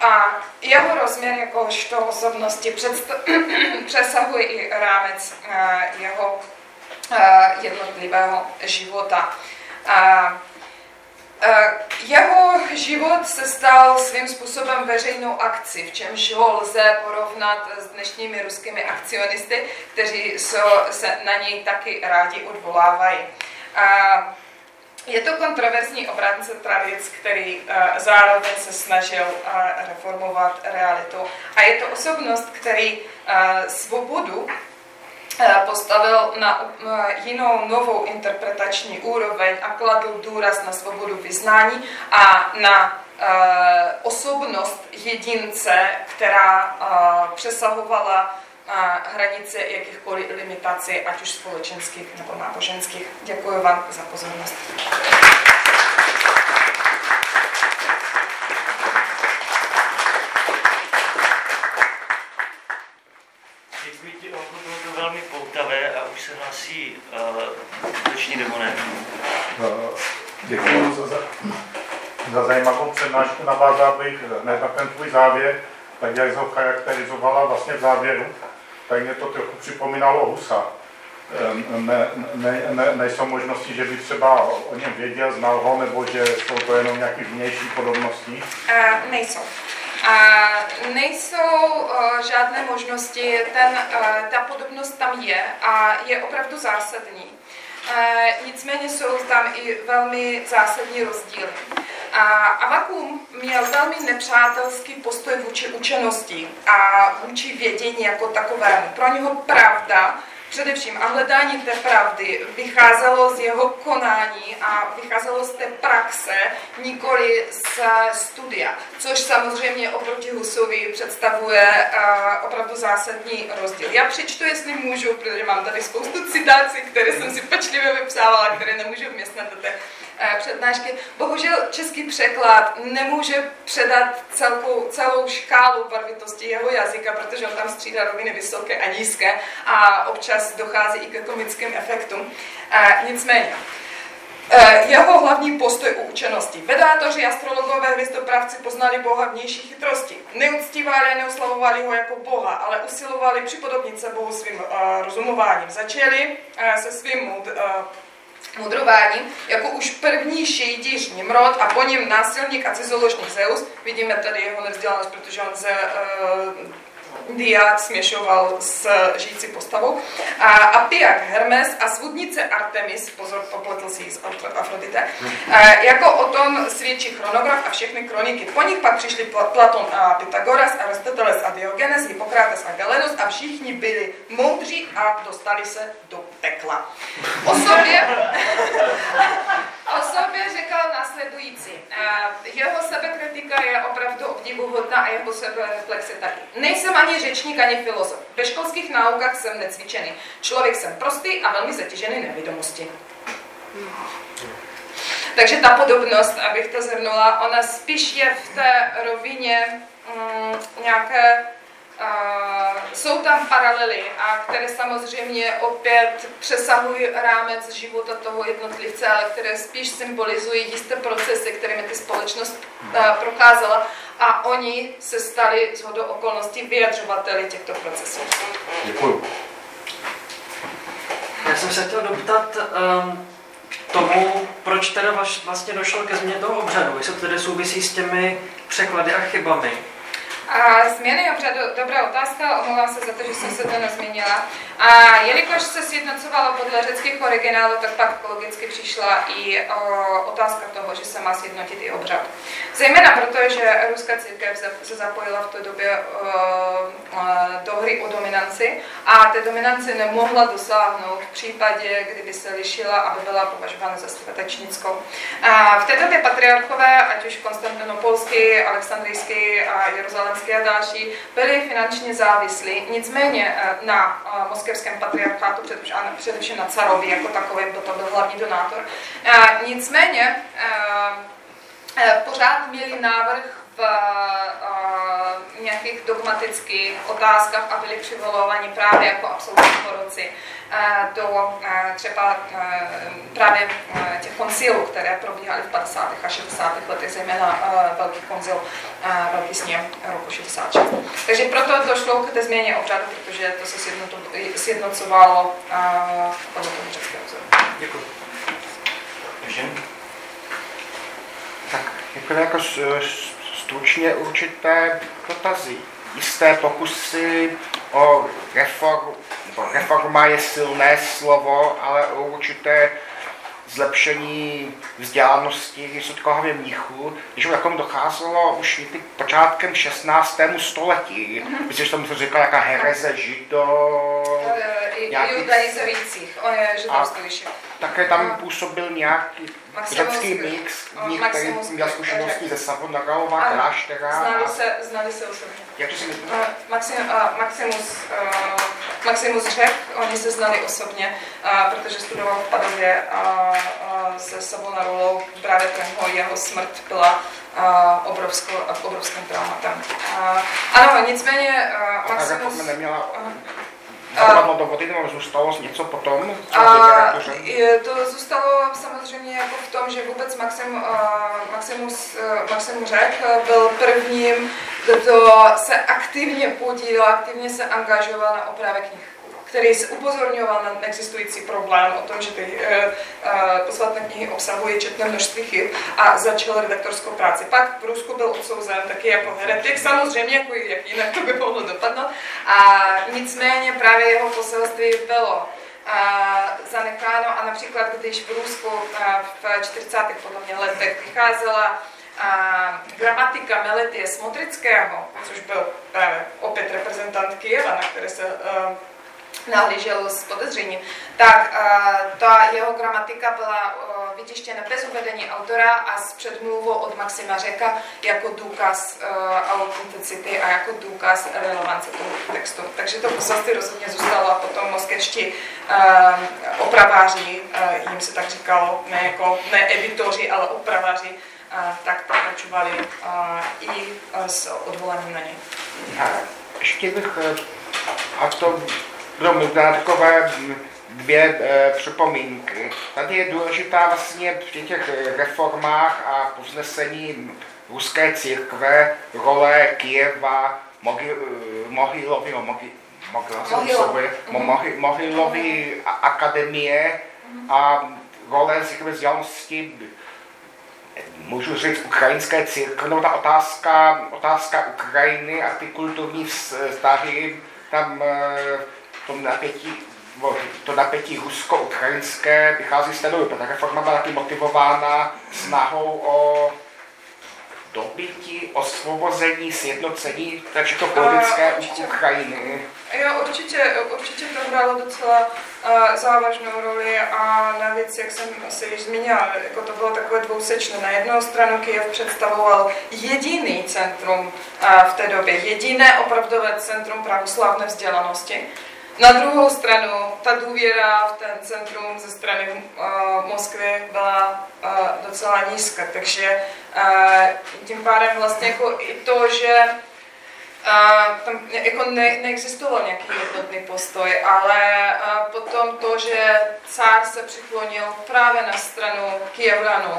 A jeho rozměr jakožto osobnosti přesahuje i rámec eh, jeho eh, jednotlivého života. Eh, jeho život se stal svým způsobem veřejnou akcí, v čemž ho lze porovnat s dnešními ruskými akcionisty, kteří se na něj taky rádi odvolávají. Je to kontroverzní obránce tradic, který uh, zároveň se snažil uh, reformovat realitu. A je to osobnost, který uh, svobodu postavil na jinou novou interpretační úroveň a kladl důraz na svobodu vyznání a na osobnost jedince, která přesahovala hranice jakýchkoliv limitací, ať už společenských nebo náboženských. Děkuji vám za pozornost. Děkuji ti, bylo to velmi poutavé a už se uh, demonek. Uh, děkuji za, za, za zajímavou přednášku. Navázal bych hned na ten tvůj závěr tak jak ho charakterizovala vlastně v závěru, tak mě to trochu připomínalo Husa. Ne, ne, ne, nejsou možnosti, že by třeba o něm věděl, znal ho, nebo že jsou to jenom nějaké vnější podobnosti? Uh, nejsou. A nejsou uh, žádné možnosti, ten, uh, ta podobnost tam je a je opravdu zásadní. Uh, nicméně jsou tam i velmi zásadní rozdíly. A Avakum měl velmi nepřátelský postoj vůči učenosti a vůči vědění jako takovému. Pro něho pravda především a hledání té pravdy vycházelo z jeho konání a vycházelo z té praxe, nikoli z studia, což samozřejmě oproti Husovi představuje uh, opravdu zásadní rozdíl. Já přečtu, jestli můžu, protože mám tady spoustu citací, které jsem si pečlivě vypsávala, které nemůžu vměstnat do té přednášky. Bohužel český překlad nemůže předat celkou, celou škálu barvitosti jeho jazyka, protože on tam střídá roviny vysoké a nízké a občas dochází i ke komickým efektům. Nicméně, e, jeho hlavní postoj u učenosti. Vedátoři, astrologové, hvězdopravci poznali Boha vnější chytrosti. Neuctívali a neoslavovali ho jako Boha, ale usilovali připodobnit se Bohu svým uh, rozumováním. Začali uh, se svým uh, mudrováním, jako už první šejdiš Nimrod a po něm násilník a cizoložník Zeus. Vidíme tady jeho nevzdělanost, protože on ze uh, Diák směšoval s žijící postavou. A Apiak Hermes a svůdnice Artemis, pozor, popletl si z Afrodite, jako o tom svědčí chronograf a všechny kroniky. Po nich pak přišli Platon a Pythagoras, Aristoteles a Diogenes, Hippokrates a Galenus a všichni byli moudří a dostali se do pekla. O sobě, o sobě řekl následující. Jeho sebekritika je opravdu obdivuhodná a jeho sebereflexe taky. Nejsem ani řečník, ani filozof. Ve školských naukách jsem necvičený. Člověk jsem prostý a velmi zatížený nevědomosti. Takže ta podobnost, abych to zhrnula, ona spíš je v té rovině mm, nějaké jsou tam paralely, a které samozřejmě opět přesahují rámec života toho jednotlivce, ale které spíš symbolizují jisté procesy, kterými ty společnost uh, prokázala a oni se stali z hodou okolností vyjadřovateli těchto procesů. Děkuji. Já jsem se chtěl doptat um, k tomu, proč teda vlastně došlo ke změně toho obřadu, jestli to tedy souvisí s těmi překlady a chybami. A změny obřadu, dobrá otázka, omlouvám se za to, že jsem se to nezmínila. A jelikož se sjednocovalo podle řeckých originálů, tak pak logicky přišla i o, otázka toho, že se má sjednotit i obřad. Zejména proto, že ruská církev se zapojila v té době o, o, do hry o dominanci a té dominanci nemohla dosáhnout v případě, kdyby se lišila, aby byla považována za svatečnickou. V té době patriarchové, ať už konstantinopolský, alexandrijský a jeruzalémský a další, byli finančně závislí. Nicméně e, na e, moskevském patriarchátu, především na carovi jako takovém, to byl hlavní donátor. Nicméně pořád měli návrh v nějakých dogmatických otázkách a byli přivolovaní právě jako absolutní poroci do třeba právě těch koncilů, které probíhaly v 50. a 60. letech, zejména Velký koncil, Velký sněm roku 66. Takže proto došlo k té změně obřadu, protože to se sjednocovalo podle toho řeckého vzoru. Děkuji. Tak, jako, jako stručně určité dotazy. Jisté pokusy o reformu, reforma je silné slovo, ale o určité zlepšení vzdělanosti vysokkohavě mnichů, když jako docházelo už někdy počátkem 16. století. Myslím, že tomu se říkal jaká hereze žido... Judaizujících, on je židovský Také tam působil nějaký řecký mix, v nich, který měl zkušenosti ze Savonarova kláštera. Znali se, znali se osobně. Jak to si myslím? Uh, Maxim, uh, Maximus, uh, Maximus Řek, oni se znali osobně, uh, protože studoval v Padově a uh, se Savonarolou právě ten jeho smrt byla uh, obrovskou, obrovským traumatem. Uh, ano, nicméně uh, Maximus... A neměla... Zapadlo do vody, nebo zůstalo něco potom? A, to zůstalo samozřejmě jako v tom, že vůbec Maxim, uh, Maximus, uh, Maxim Řek byl prvním kdo se aktivně podílel, aktivně se angažoval na opravě knih který se upozorňoval na existující problém o tom, že ty uh, uh, posvatné knihy obsahují četné množství chyb a začal redaktorskou práci. Pak v Rusku byl odsouzen taky jako heretik, samozřejmě, jako jak jinak to by mohlo dopadnout. A nicméně právě jeho poselství bylo zanecháno a například, když v Rusku v 40. podle mě letech vycházela a gramatika Meletie Smotrického, což byl právě opět reprezentant Kijeva, na které se nahlížel s podezřením, tak uh, ta jeho gramatika byla uh, vytištěna bez uvedení autora a s předmluvou od Maxima Řeka jako důkaz uh, autenticity a jako důkaz relevance toho textu. Takže to poselství rozhodně zůstalo a potom moskevští opraváři, jim se tak říkalo, ne jako ne editoři, ale opraváři, tak pokračovali i s odvoláním na ně. Ještě bych, a to pro možná takové dvě e, připomínky. Tady je důležitá vlastně v těch reformách a povznesení ruské církve role Kijeva, Mohylovy, Mohylovy akademie a role církve vzdělanosti můžu říct ukrajinské církve, no ta otázka, otázka Ukrajiny a ty kulturní vztahy tam e, tom napětí, to napětí rusko-ukrajinské vychází z té doby, protože reforma byla taky motivována snahou o dobytí, osvobození, sjednocení, takže to politické určitě, Ukrajiny. Jo, určitě, určitě to hrálo docela uh, závažnou roli a navíc, jak jsem si již zmínila, jako to bylo takové dvousečné. Na jednu stranu Kyjev představoval jediný centrum uh, v té době, jediné opravdové centrum pravoslavné vzdělanosti, na druhou stranu, ta důvěra v ten centrum ze strany uh, Moskvy byla uh, docela nízká, takže uh, tím pádem vlastně jako i to, že a tam jako ne, neexistoval nějaký jednotný postoj, ale potom to, že cár se přiklonil právě na stranu Kijevranů,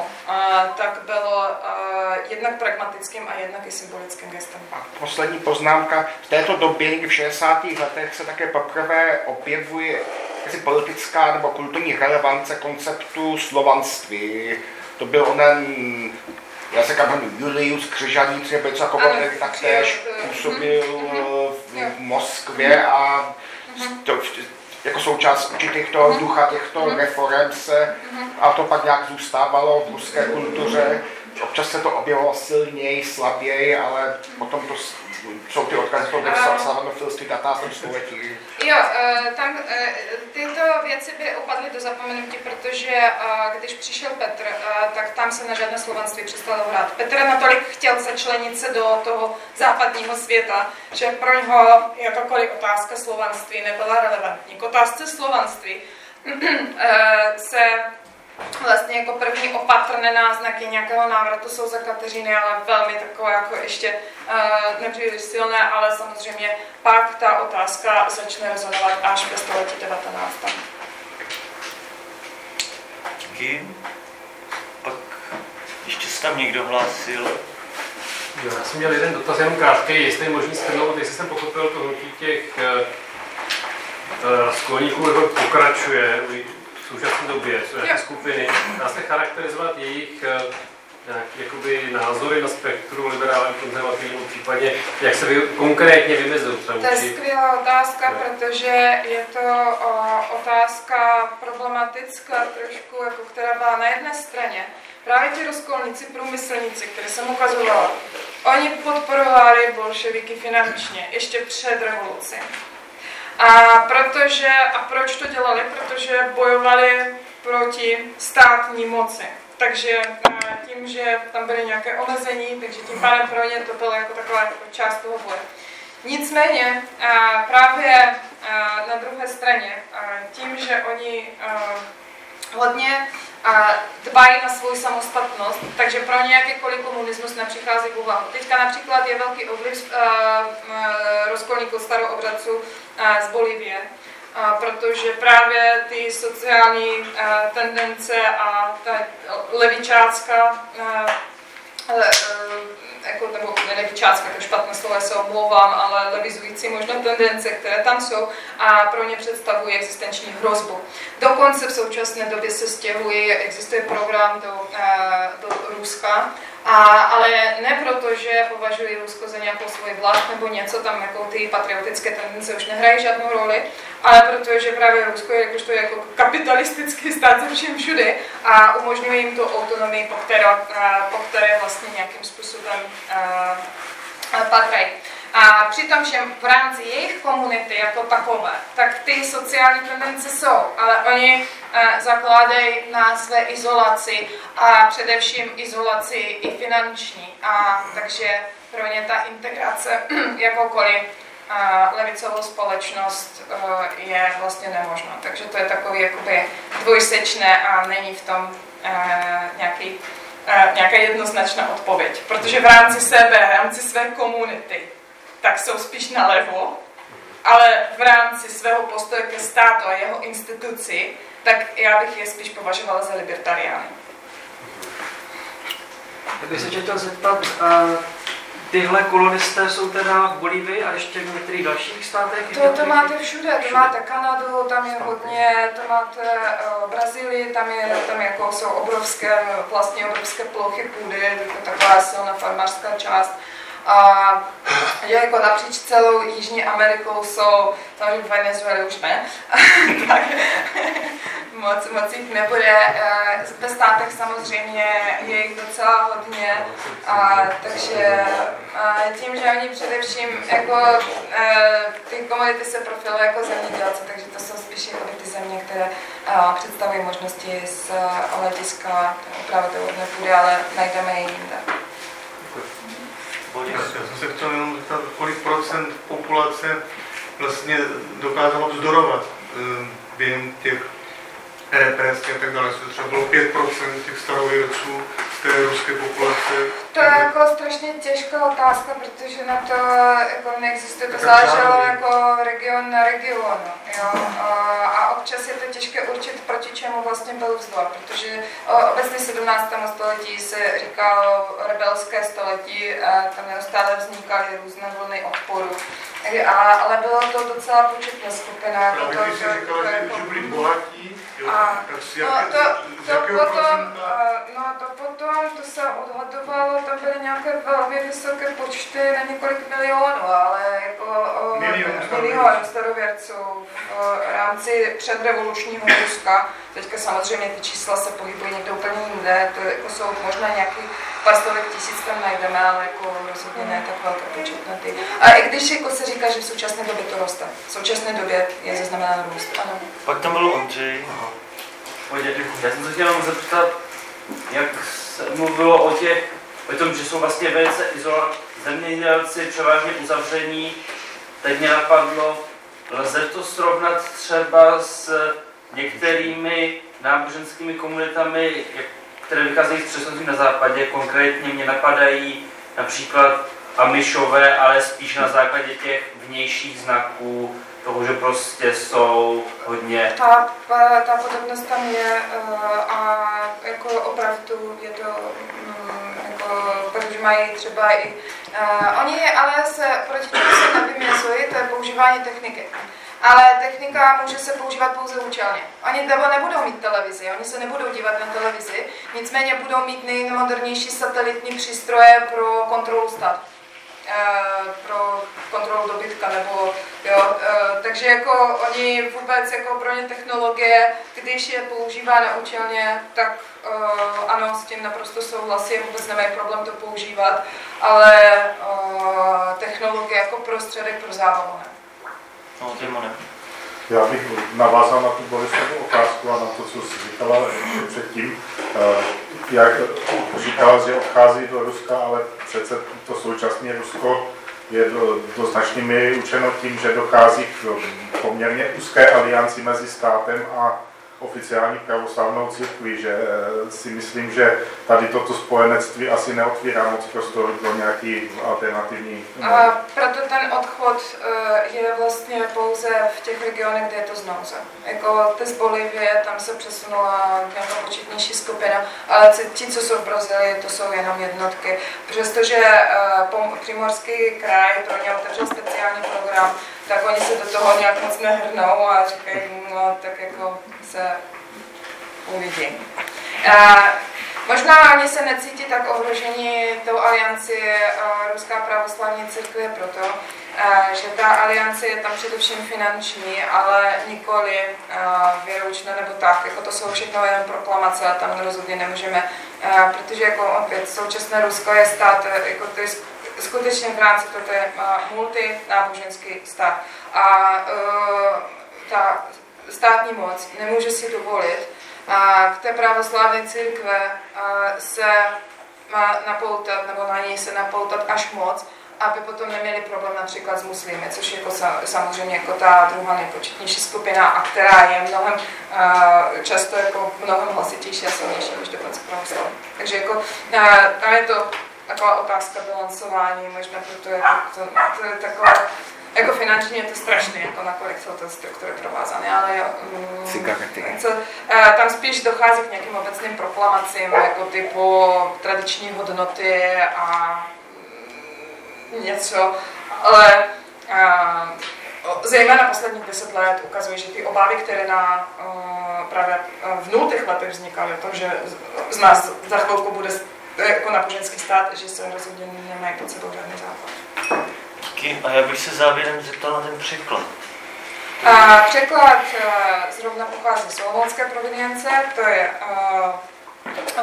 tak bylo jednak pragmatickým a jednak i symbolickým gestem. A poslední poznámka. V této době, v 60. letech, se také poprvé objevuje politická nebo kulturní relevance konceptu slovanství. To byl onen já se kam Julius Křižaný třeba jako taktéž působil mhm. v Moskvě a mhm. to, jako součást určitých toho mhm. ducha těchto reform se, a to pak nějak zůstávalo v ruské kultuře. Občas se to objevilo silněji, slaběji, ale potom to jsou ty odkazy toho slavnofilství 15. století. Jo, eh, tam eh, tyto věci by upadly do zapomenutí, protože eh, když přišel Petr, tak tam se na žádné slovanství přestalo hrát. Petr natolik chtěl začlenit se do toho západního světa, že pro něho jakákoliv otázka slovanství nebyla relevantní. K otázce slovanství se vlastně jako první opatrné náznaky nějakého návratu jsou za Kateřiny, ale velmi takové jako ještě uh, nepříliš silné, ale samozřejmě pak ta otázka začne rezonovat až ve století 19. Díky. Pak ještě se tam někdo hlásil. Jo, já jsem měl jeden dotaz, jenom krátký, jestli je možný shrnout, jestli jsem pochopil to hnutí těch uh, uh, skolníků, pokračuje, v současné době, jsou nějaké skupiny, dá se charakterizovat jejich eh, jakoby názory na spektru liberálním konzervativním případě, jak se vy, konkrétně vymezují třeba To je skvělá otázka, ne. protože je to o, otázka problematická trošku, jako která byla na jedné straně. Právě ti rozkolníci, průmyslníci, které jsem ukazovala, oni podporovali bolševiky finančně ještě před revolucí. A protože, a proč to dělali? Protože bojovali proti státní moci. Takže eh, tím, že tam byly nějaké omezení, takže tím pádem pro ně to bylo jako taková část toho boje. Nicméně eh, právě eh, na druhé straně, tím, že oni hodně dbají na svou samostatnost, takže pro ně jakýkoliv komunismus nepřichází v úvahu. Teďka například je velký ovliv rozkolníků staroobřadců z Bolivie, protože právě ty sociální tendence a ta levičácká jako, nebo ne levičácké, to špatné slovo, se omlouvám, ale levizující možná tendence, které tam jsou a pro ně představují existenční hrozbu. Dokonce v současné době se stěhuje, existuje program do, do Ruska, a, ale ne proto, že považuji Rusko za nějakou svoji vlast nebo něco tam, jako ty patriotické tendence už nehrají žádnou roli, ale protože právě Rusko je jakožto jako kapitalistický stát ze všem všude a umožňuje jim tu autonomii, po které, po které vlastně nějakým způsobem patří. A přitom, že v rámci jejich komunity jako takové, tak ty sociální tendence jsou, ale oni uh, zakládají na své izolaci a především izolaci i finanční. A takže pro ně ta integrace jakoukoliv uh, levicovou společnost uh, je vlastně nemožná. Takže to je takový jakoby dvojsečné a není v tom nějaký nějaká jednoznačná odpověď, protože v rámci sebe, v rámci své komunity tak jsou spíš nalevo, ale v rámci svého postoje ke státu a jeho instituci, tak já bych je spíš považovala za libertariány. Tak bych se chtěl zeptat, uh, tyhle kolonisté jsou teda v Bolívii a ještě v některých dalších státech? To, to máte všude, to všude. máte Kanadu, tam je hodně, to máte uh, Brazílii, tam, je, tam jako jsou obrovské, vlastně obrovské plochy půdy, taková silná farmářská část. A že jako napříč celou Jižní Amerikou jsou, samozřejmě v Venezuele už ne, tak moc, moc jich nebude. Eh, ve státech samozřejmě je jich docela hodně, a, takže a tím, že oni především jako eh, ty komunity se profilují jako zemědělci, takže to jsou spíš jako ty země, které a, představují možnosti z hlediska opravdu půdy, ale najdeme je jinde. Já jsem se chtěl jenom zeptat, kolik procent populace vlastně dokázalo vzdorovat eh, během těch represí a tak dále. Třeba bylo 5% těch starověrců z té ruské populace. To je jako strašně těžká otázka, protože na to jako neexistuje, to záleželo jako region na regionu. Jo? A občas je to těžké určit, proti čemu vlastně byl vzdor, protože obecně 17. století se říkalo rebelské století, a tam neustále vznikaly různé vlny odporu. A, ale bylo to docela početná skupina. Jako to, to, to, říkala, že, že byli bohatí, jo, a, no, to, to, potom, no, to potom, to se odhadovalo, tam byly nějaké velmi vysoké počty na několik milionů, ale jako milion, milion starověrců v rámci předrevolučního Ruska. Teďka samozřejmě ty čísla se pohybují někde úplně jinde, to jako jsou možná nějaký pár stovek tisíc tam najdeme, ale jako rozhodně ne tak velké početnoty. A i když jako se říká, že v současné době to roste. V současné době je zaznamenáno růst, ano. Pak tam byl Ondřej. Já jsem se chtěl zeptat, jak se mluvilo o těch, o tom, že jsou vlastně velice izolovaní zemědělci, převážně uzavření. Teď mě napadlo, lze to srovnat třeba s některými náboženskými komunitami, které vycházejí z křesťanství na západě. Konkrétně mě napadají například Amišové, ale spíš na základě těch vnějších znaků, toho, že prostě jsou hodně... Ta, ta podobnost tam je eh, a jako opravdu je to, mm, jako, protože mají třeba i... Uh, oni ale se proti tomu se nevymězují, to je používání techniky. Ale technika může se používat pouze účelně. Oni nebo nebudou mít televizi, oni se nebudou dívat na televizi, nicméně budou mít nejmodernější satelitní přístroje pro kontrolu státu. Eh, pro kontrolu dobytka, nebo jo, eh, takže jako oni vůbec jako pro ně technologie, když je používá účelně, tak eh, ano, s tím naprosto souhlasím, vůbec nemají problém to používat, ale technologie jako prostředek pro zábavu ne. No. Já bych navázal na tu Borisovu otázku a na to, co jsi říkala ještě předtím. Jak říkala, že odchází do Ruska, ale přece to současné Rusko je do, do značně mi učeno tím, že dochází k poměrně úzké alianci mezi státem a oficiální pravoslavnou církví, že eh, si myslím, že tady toto spojenectví asi neotvírá moc prostoru pro nějaký alternativní... A proto ten odchod eh, je vlastně pouze v těch regionech, kde je to znouze. Jako ty z Bolivie, tam se přesunula nějaká početnější skupina, ale ti, co jsou v Brazílii, to jsou jenom jednotky. Přestože uh, Primorský kraj pro ně otevřel speciální program, tak oni se do toho nějak moc nehrnou a říkají, no tak jako se uvidí. Uh, možná oni se necítí tak ohroženi tou alianci uh, Ruská pravoslavní církve proto, uh, že ta aliance je tam především finanční, ale nikoli uh, věroučná nebo tak. Jako to jsou všechno jen proklamace a tam rozhodně nemůžeme, protože jako opět současné Rusko je stát, jako to je skutečně v rámci toto je multináboženský stát. A uh, ta státní moc nemůže si dovolit a k té pravoslavné církve se má napoutat, nebo na něj se napoutat až moc, aby potom neměli problém například s muslimy, což je jako samozřejmě jako ta druhá nejpočetnější skupina, a která je mnohem často jako mnohem hlasitější a silnější než dokonce pravoslavní. Takže jako, tam je to taková otázka bilancování, možná proto jako to, to je taková jako finančně je to strašné, jako nakolik jsou to struktury provázané, ale um, co, uh, tam spíš dochází k nějakým obecným proklamacím, jako typu tradiční hodnoty a um, něco, ale uh, zejména posledních deset let ukazuje, že ty obavy, které na uh, právě v nultých letech vznikaly, o tom, že z nás za chvilku bude jako náboženský stát, že se rozhodně nemají pod sebou žádný západ. Díky. A já bych se závěrem zeptal na ten překlad. A překlad uh, zrovna pochází z Olomoucké provinience, to je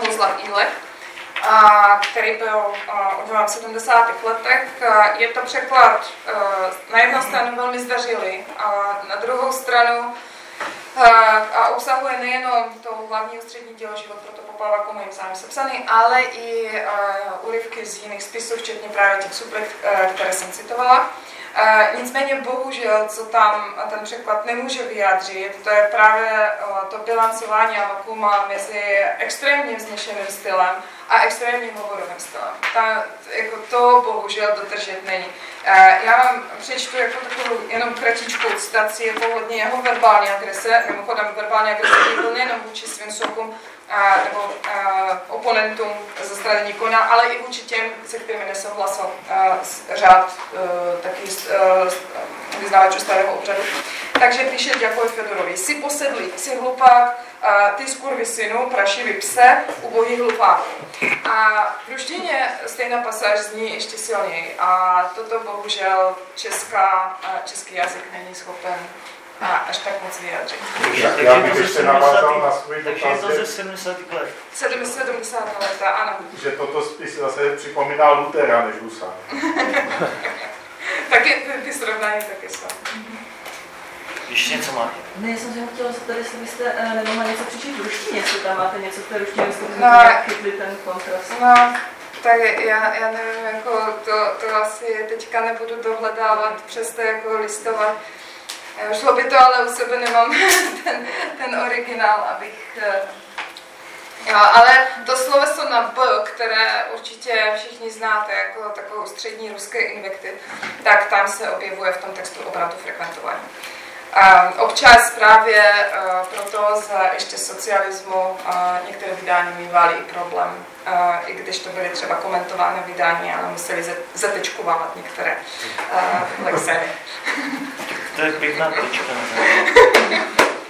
uh, Luzlav Ilek, uh, který byl udělán v 70. letech. Uh, je to překlad uh, na jednu stranu velmi zdařilý, a na druhou stranu a obsahuje nejenom to hlavní ústřední dílo Život proto popává komu jim sám sepsaný, ale i úryvky z jiných spisů, včetně právě těch uh, které jsem citovala. Nicméně bohužel, co tam ten překlad nemůže vyjádřit, to je právě to bilancování a vakuma mezi extrémně vznešeným stylem a extrémním stylem. Ta, jako to bohužel dodržet není. Uh, já vám přečtu jako takovou jenom kratičkou citaci, je hodně jeho verbální agrese, mimochodem verbální agrese byl nejenom vůči svým sokům, nebo uh, oponentům ze strany Nikona, ale i vůči těm, se kterými nesouhlasil uh, řád uh, taky uh, vyznávačů starého obřadu. Takže píše Děkoj Fedorovi, jsi posedlý, jsi hlupák, uh, ty skurvy synu, prašivý pse, ubohý hlupák. A v ruštině stejná pasáž zní ještě silněji a toto bohužel česká, český jazyk není schopen a až tak moc vyjádřit. Já, já bych ještě navázal na svůj Takže je to ze 70. let. 70. let, ano. Že toto spíš zase připomíná Lutera než Husa. taky ty, ty srovnání taky jsou. Ještě něco máte? Ne, já jsem se chtěla zeptat, jestli byste uh, nemohla něco přečíst v ruštině, jestli tam máte něco v té ruštině, jestli byste no, chytli ten kontrast. No, tak já, já nevím, jako to, to asi teďka nebudu dohledávat, přes to jako listovat. Šlo by to, ale u sebe nemám ten, ten originál, abych... Eh, jo, ale to sloveso na B, které určitě všichni znáte jako takovou střední ruské invektiv, tak tam se objevuje v tom textu obratu frekventování. A občas právě uh, proto za ještě socialismu uh, některé vydání mývaly i problém, uh, i když to byly třeba komentované vydání, ale museli zatečkovávat některé lexeny. To je pěkná tečka.